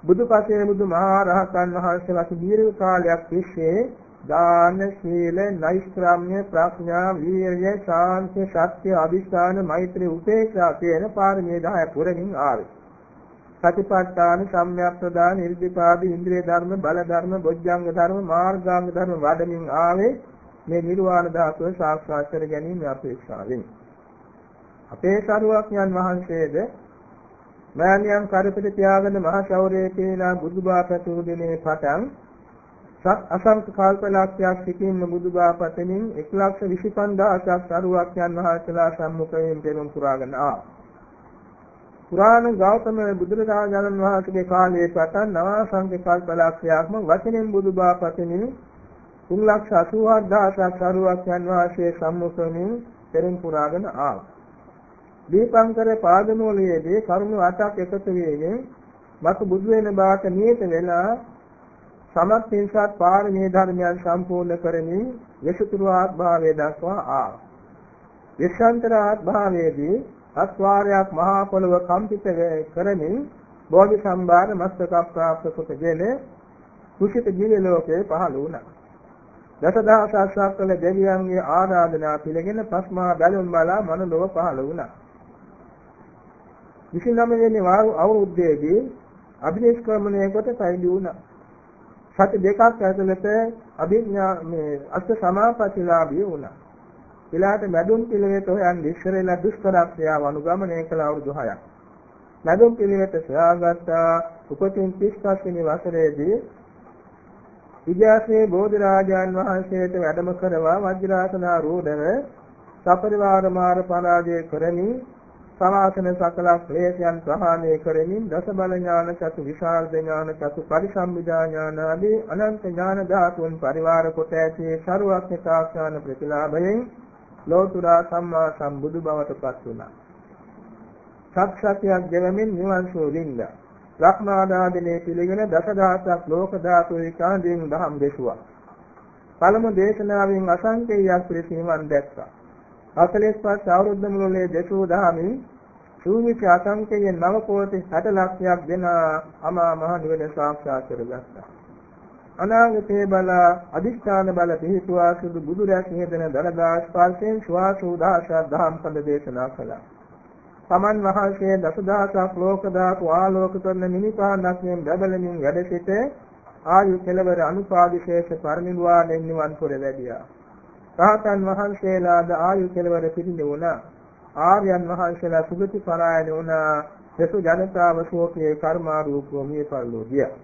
බුදුපසේ බුදු මහා රහතන් වහන්සේලාට දීර්ඝ කාලයක් තිස්සේ දාන සීල නෛෂ්ක්‍රම්‍ය ප්‍රඥා වීර්ය ශාන්ති සත්‍ය අධිෂ්ඨාන මෛත්‍රී උපේක්ෂා කියන පාරමී 10 පුරමින් ආවේ. සතිපට්ඨාන සම්‍යක් ප්‍රදාන ඉර්ධිපාද ඉන්ද්‍රිය ධර්ම බල ධර්ම බොජ්ජංග ධර්ම මාර්ගාංග ධර්ම වඩමින් ආවේ. මේ නිර්වාණ ධාතුව සාක්ෂාත් කර ගැනීම අපේක්ෂාවෙන්. අපේ සරුවක්ඥන් වහන්සේද මෑණියන් කරපිට තියාගෙන මහ ශෞර්යයේ තියෙන බුදුබා පැතුම් දිනේ පටන් සත් අසංක කල්පලක්ෂයක් සිටින්න බුදුබා පතමින් 125000ක් සරුවක්ඥන් වහන්සේලා සම්මුඛයෙන් දෙනුම් පුරාගෙන ආ. පුරාණ ගෞතම බුදුරජාණන් වහන්සේගේ කාලයේ පටන් නවාසංක කල්පලක්ෂයක්ම වචනෙන් බුදුබා පතමින් 384000ක් සරුවක්ඥන් වහන්සේ සම්මුඛයෙන් දෙනුම් පුරාගෙන ආවා. දීපංකර පාදමූලයේදී කරුණු 8ක් එකතු වීමෙන් මතු බුදු වෙන බාට නියත වෙලා සමත් හිංසත් පාරමී ධර්මයන් සම්පූර්ණ කරමින් යසුතුරු ආත්භාවය දක්වා ආ. විශ්වන්තර ආත්භාවයේදී අස්වාරයක් මහා පොළව කම්පිත කරමින් බෝධි සම්භාර මස්තක ප්‍රාප්ත කොටගෙන කුසිත දිව්‍ය ලෝකේ පහළ වුණා. දසදහසක් කළ දෙවියන්ගේ ආරාධනා පිළිගෙන පස්මා බැලුම් බලා මනෝලව පහළ වුණා. 29 වෙනි අවුරුද්දේදී අභිනිෂ්ක්‍රමණය කොට පැවිදි වුණා. සති දෙකක් ඇතුළත අභිඥා මේ අෂ්ට සමාපත්තිලාභී වුණා. ඊළාට මැදුම් පිළිවෙත හොයන් ඉස්සරෙලා දුෂ්කර ක්‍රියාව අනුගමනය කළ අවුරුදු 6ක්. මැදුම් පිළිවෙත සොයාගත් උපතින් 35 වෙනි වසරේදී විද්‍යාශ්‍රී බෝධිරාජාන් වහන්සේට වැඩම කරවා වජ්‍රාසන ආරෝධව සපරිවාර මාර පරාජය කරමින් සවාසන සකල ක්ලේශයන් ප්‍රහාණය කරමින් දස බල ඥාන චතු විශාරද ඥාන චතු පරිසම්විදා ඥාන ආදී අනන්ත ඥාන ධාතුන් පරිවාර කොට ඇති ਸਰවඥතාඥාන ප්‍රතිලාභයෙන් ලෝතුරා සම්මා සම්බුදු බවට පත් වුණා. සත්‍යයක් ගෙවමින් නිවන් සුව වින්දා. ලක්මාදාදිනේ පිළිගෙන දසදහසක් ලෝක ධාතු විකාඳින් දහම් දෙසුවා. පළමු දේශනාවෙන් අසංකේයයක් පිළිසිමන් දැක්කා. 45 අවුරුද්ද මුළුල්ලේ දෙසූ දහමින් සූවිසි අසංකේය නව කෝටි 60 ලක්ෂයක් දෙන අමා මහ නිවන සාක්ෂාත් කරගත්තා. අනාගතේ බල අදිෂ්ඨාන බල පිහිටුවා සුදු බුදු රැස් හේතන දරදා ස්පර්ශයෙන් ශ්වාසෝදාශ දහම් පද දේශනා කළා. සමන් වහන්සේ දසදහසක් ලෝක දාතු ආලෝක කරන මිනිපාණක් මෙන් බබලමින් වැඩ සිට ආයු කෙලවර අනුපාදිශේෂ පරිනිර්වාණයෙන් නිවන් පුර වැඩියා. රහතන් වහන්සේලාද ආයු කෙලවර පිළිඳ වුණා. ආර්යයන් වහන්සේලා සුගති පරායන වුණා. සසු ජනතාව ශෝකයේ කර්මාරූපෝ මිය පරලෝ ගියා.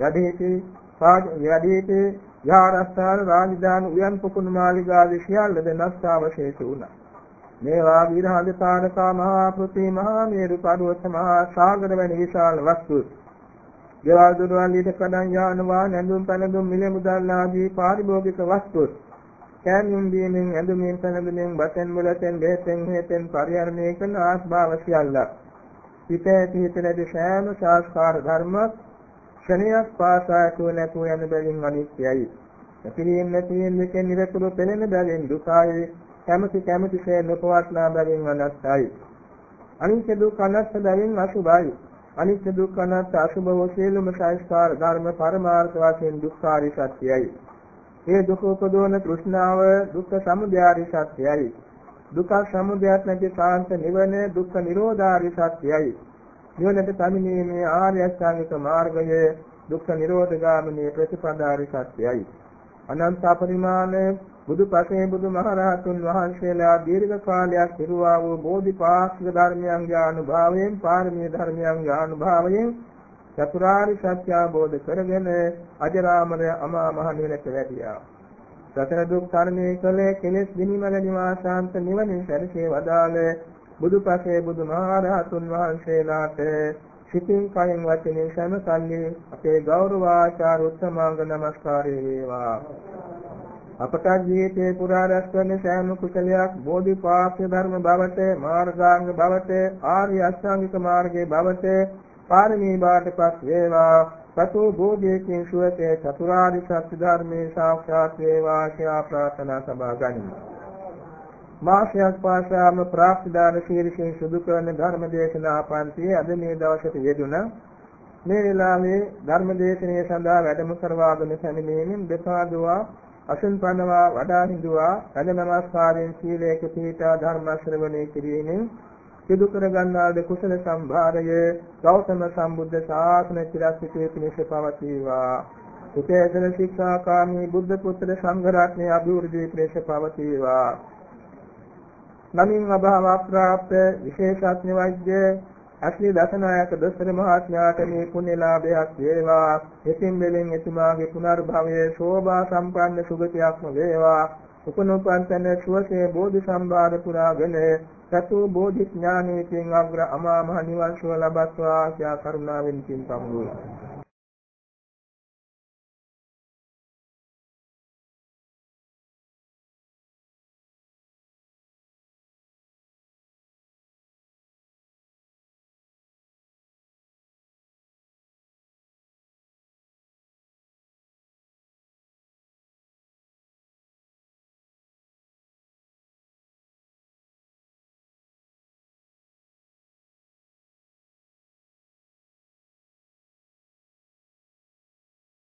යදීති පාද යදීති යාරස්ථාන රාජධානි උයන් පුකුණු මාලිගාවේ සියල්ලද නැස්තාවශේෂ වුණා. මේවා විරහදතානකා මහා පෘථිවි මහා මේරු පර්වත මහා සාගර වැනි විශාල වස්තු. ගෙවල් දොරවල් ඊට කඩන් යාන වාහන ඇඳුම් පැළඳුම් මිල මුදල් ආදී පාරිභෝගික වස්තු කෑමින් බීමෙන් ඇඳුමින් පැනඳුමින් බතෙන් මුලතෙන් බෙහෙතෙන් හේතෙන් පරිහරණය කරන ආස්භාව සියල්ලක් හිතේ හිතේදී සෑම සංස්කාර ධර්මයක් ක්ෂණයක් පාසා ඇතුව නැතුව යන බැවින් අනිත්‍යයි. පිළියෙන් නැතියෙන් මෙකෙන් නිරතුරු පෙළෙන බැවින් දුකයි. කැමති කැමතිසේ නොපවත්නා බැවින් අනත්තයි. අනිත්‍ය දුක් අනත්ත බැවින් අසුභයි. අනිත්‍ය දුක් අනත්ත අසුභ වූ සියලුම සංස්කාර ධර්ම පරමාර්ථ වශයෙන් දුක්ඛාරි සත්‍යයි. ඒ දුක උපදවන තෘෂ්ණාව දුක්ඛ සමුදයාරි සත්‍යයි. දුක්ඛ සමුදයත් නැති සාන්ත නිවන දුක්ඛ නිරෝධාරි සත්‍යයි. නිවනට පැමිණීමේ ආර්ය අෂ්ටාංගික මාර්ගය දුක්ඛ නිරෝධ ගාමිනී ප්‍රතිපදාරි සත්‍යයි. අනන්ත පරිමාණ බුදුපසේ බුදුමහරහතුන් වහන්සේලා දීර්ඝ කාලයක් පිරුවා වූ බෝධිපාක්ෂික ධර්මයන්ගේ අනුභවයෙන් පාරමී ධර්මයන්ගේ අනුභවයෙන් චතුරාර්ය සත්‍ය අවබෝධ කරගෙන අජරාමර අමා මහ නිවනට වැඩියා. සතර දුක් තරණය කළේ කෙලෙස් දිනිමල නිවාසාන්ත නිවනින් සැරසේ වදාළ බුදුපසේ බුදුමහරහතුන් වහන්සේලාට සිතින් කයින් වචනෙන් සෑම කල්ලි අපේ ගෞරවාචාර උත්තමාංග නමස්කාරය වේවා. අපට ජීවිතේ පුරා රැස් කරන සෑම කුසලයක් බෝධිපාක්ෂ ධර්ම බවට මාර්ගාංග බවට ආර්ය අෂ්ටාංගික මාර්ගයේ බවට පාරමී බාටපත් වේවා සතු බෝධියකින් සුවසේ චතුරාර්ය සත්‍ය ධර්මයේ සාක්ෂාත් වේවා කියලා ප්‍රාර්ථනා සබා ගනිමු මාසයක් පාසාම ප්‍රාප්තිදාන ශීර්ෂයෙන් සිදු කරන ධර්ම දේශනා පන්තියේ අද මේ දවසට යෙදුණා. මේ වෙලාවේ ධර්ම දේශනාව සඳහා වැඩම කරවාගෙන පැමිණීමෙන් දෙපා දුවා අසුන් පනවා වඩා හිඳුවා රජ නමස්කාරයෙන් සීලයක පිහිටා ධර්ම ශ්‍රවණය කිරීමෙන් සිදු කර ගන්නා ද කුසල සම්භාරය ගෞතම සම්බුද්ධ ශාසන චිරස්ථිතේ පිණිස පවතිවා උපේසන ශික්ෂාකාමී බුද්ධ පුත්‍ර සංඝ රත්නයේ අභිවෘද්ධි පිණිස පවතිවා නමින් අභාව ප්‍රාප්ත විශේෂඥ වෛද්‍ය අශ්‍රී දසනායක දොස්තර මහත්මයාට මේ පුණ්‍යලාභයක් වේවා. එතින් මෙලෙන් එතුමාගේ පුනර්භවයේ ශෝභා සම්පන්න සුගතියක්ම වේවා. උපනුපන් තැන සුවසේ බෝධි සම්භාර පුරාගෙන සතු බෝධි ඥානයෙන් අග්‍ර අමා මහ නිවන් සුව ලබත්වා ආශා කරුණාවෙන් පින් පමුණුවා.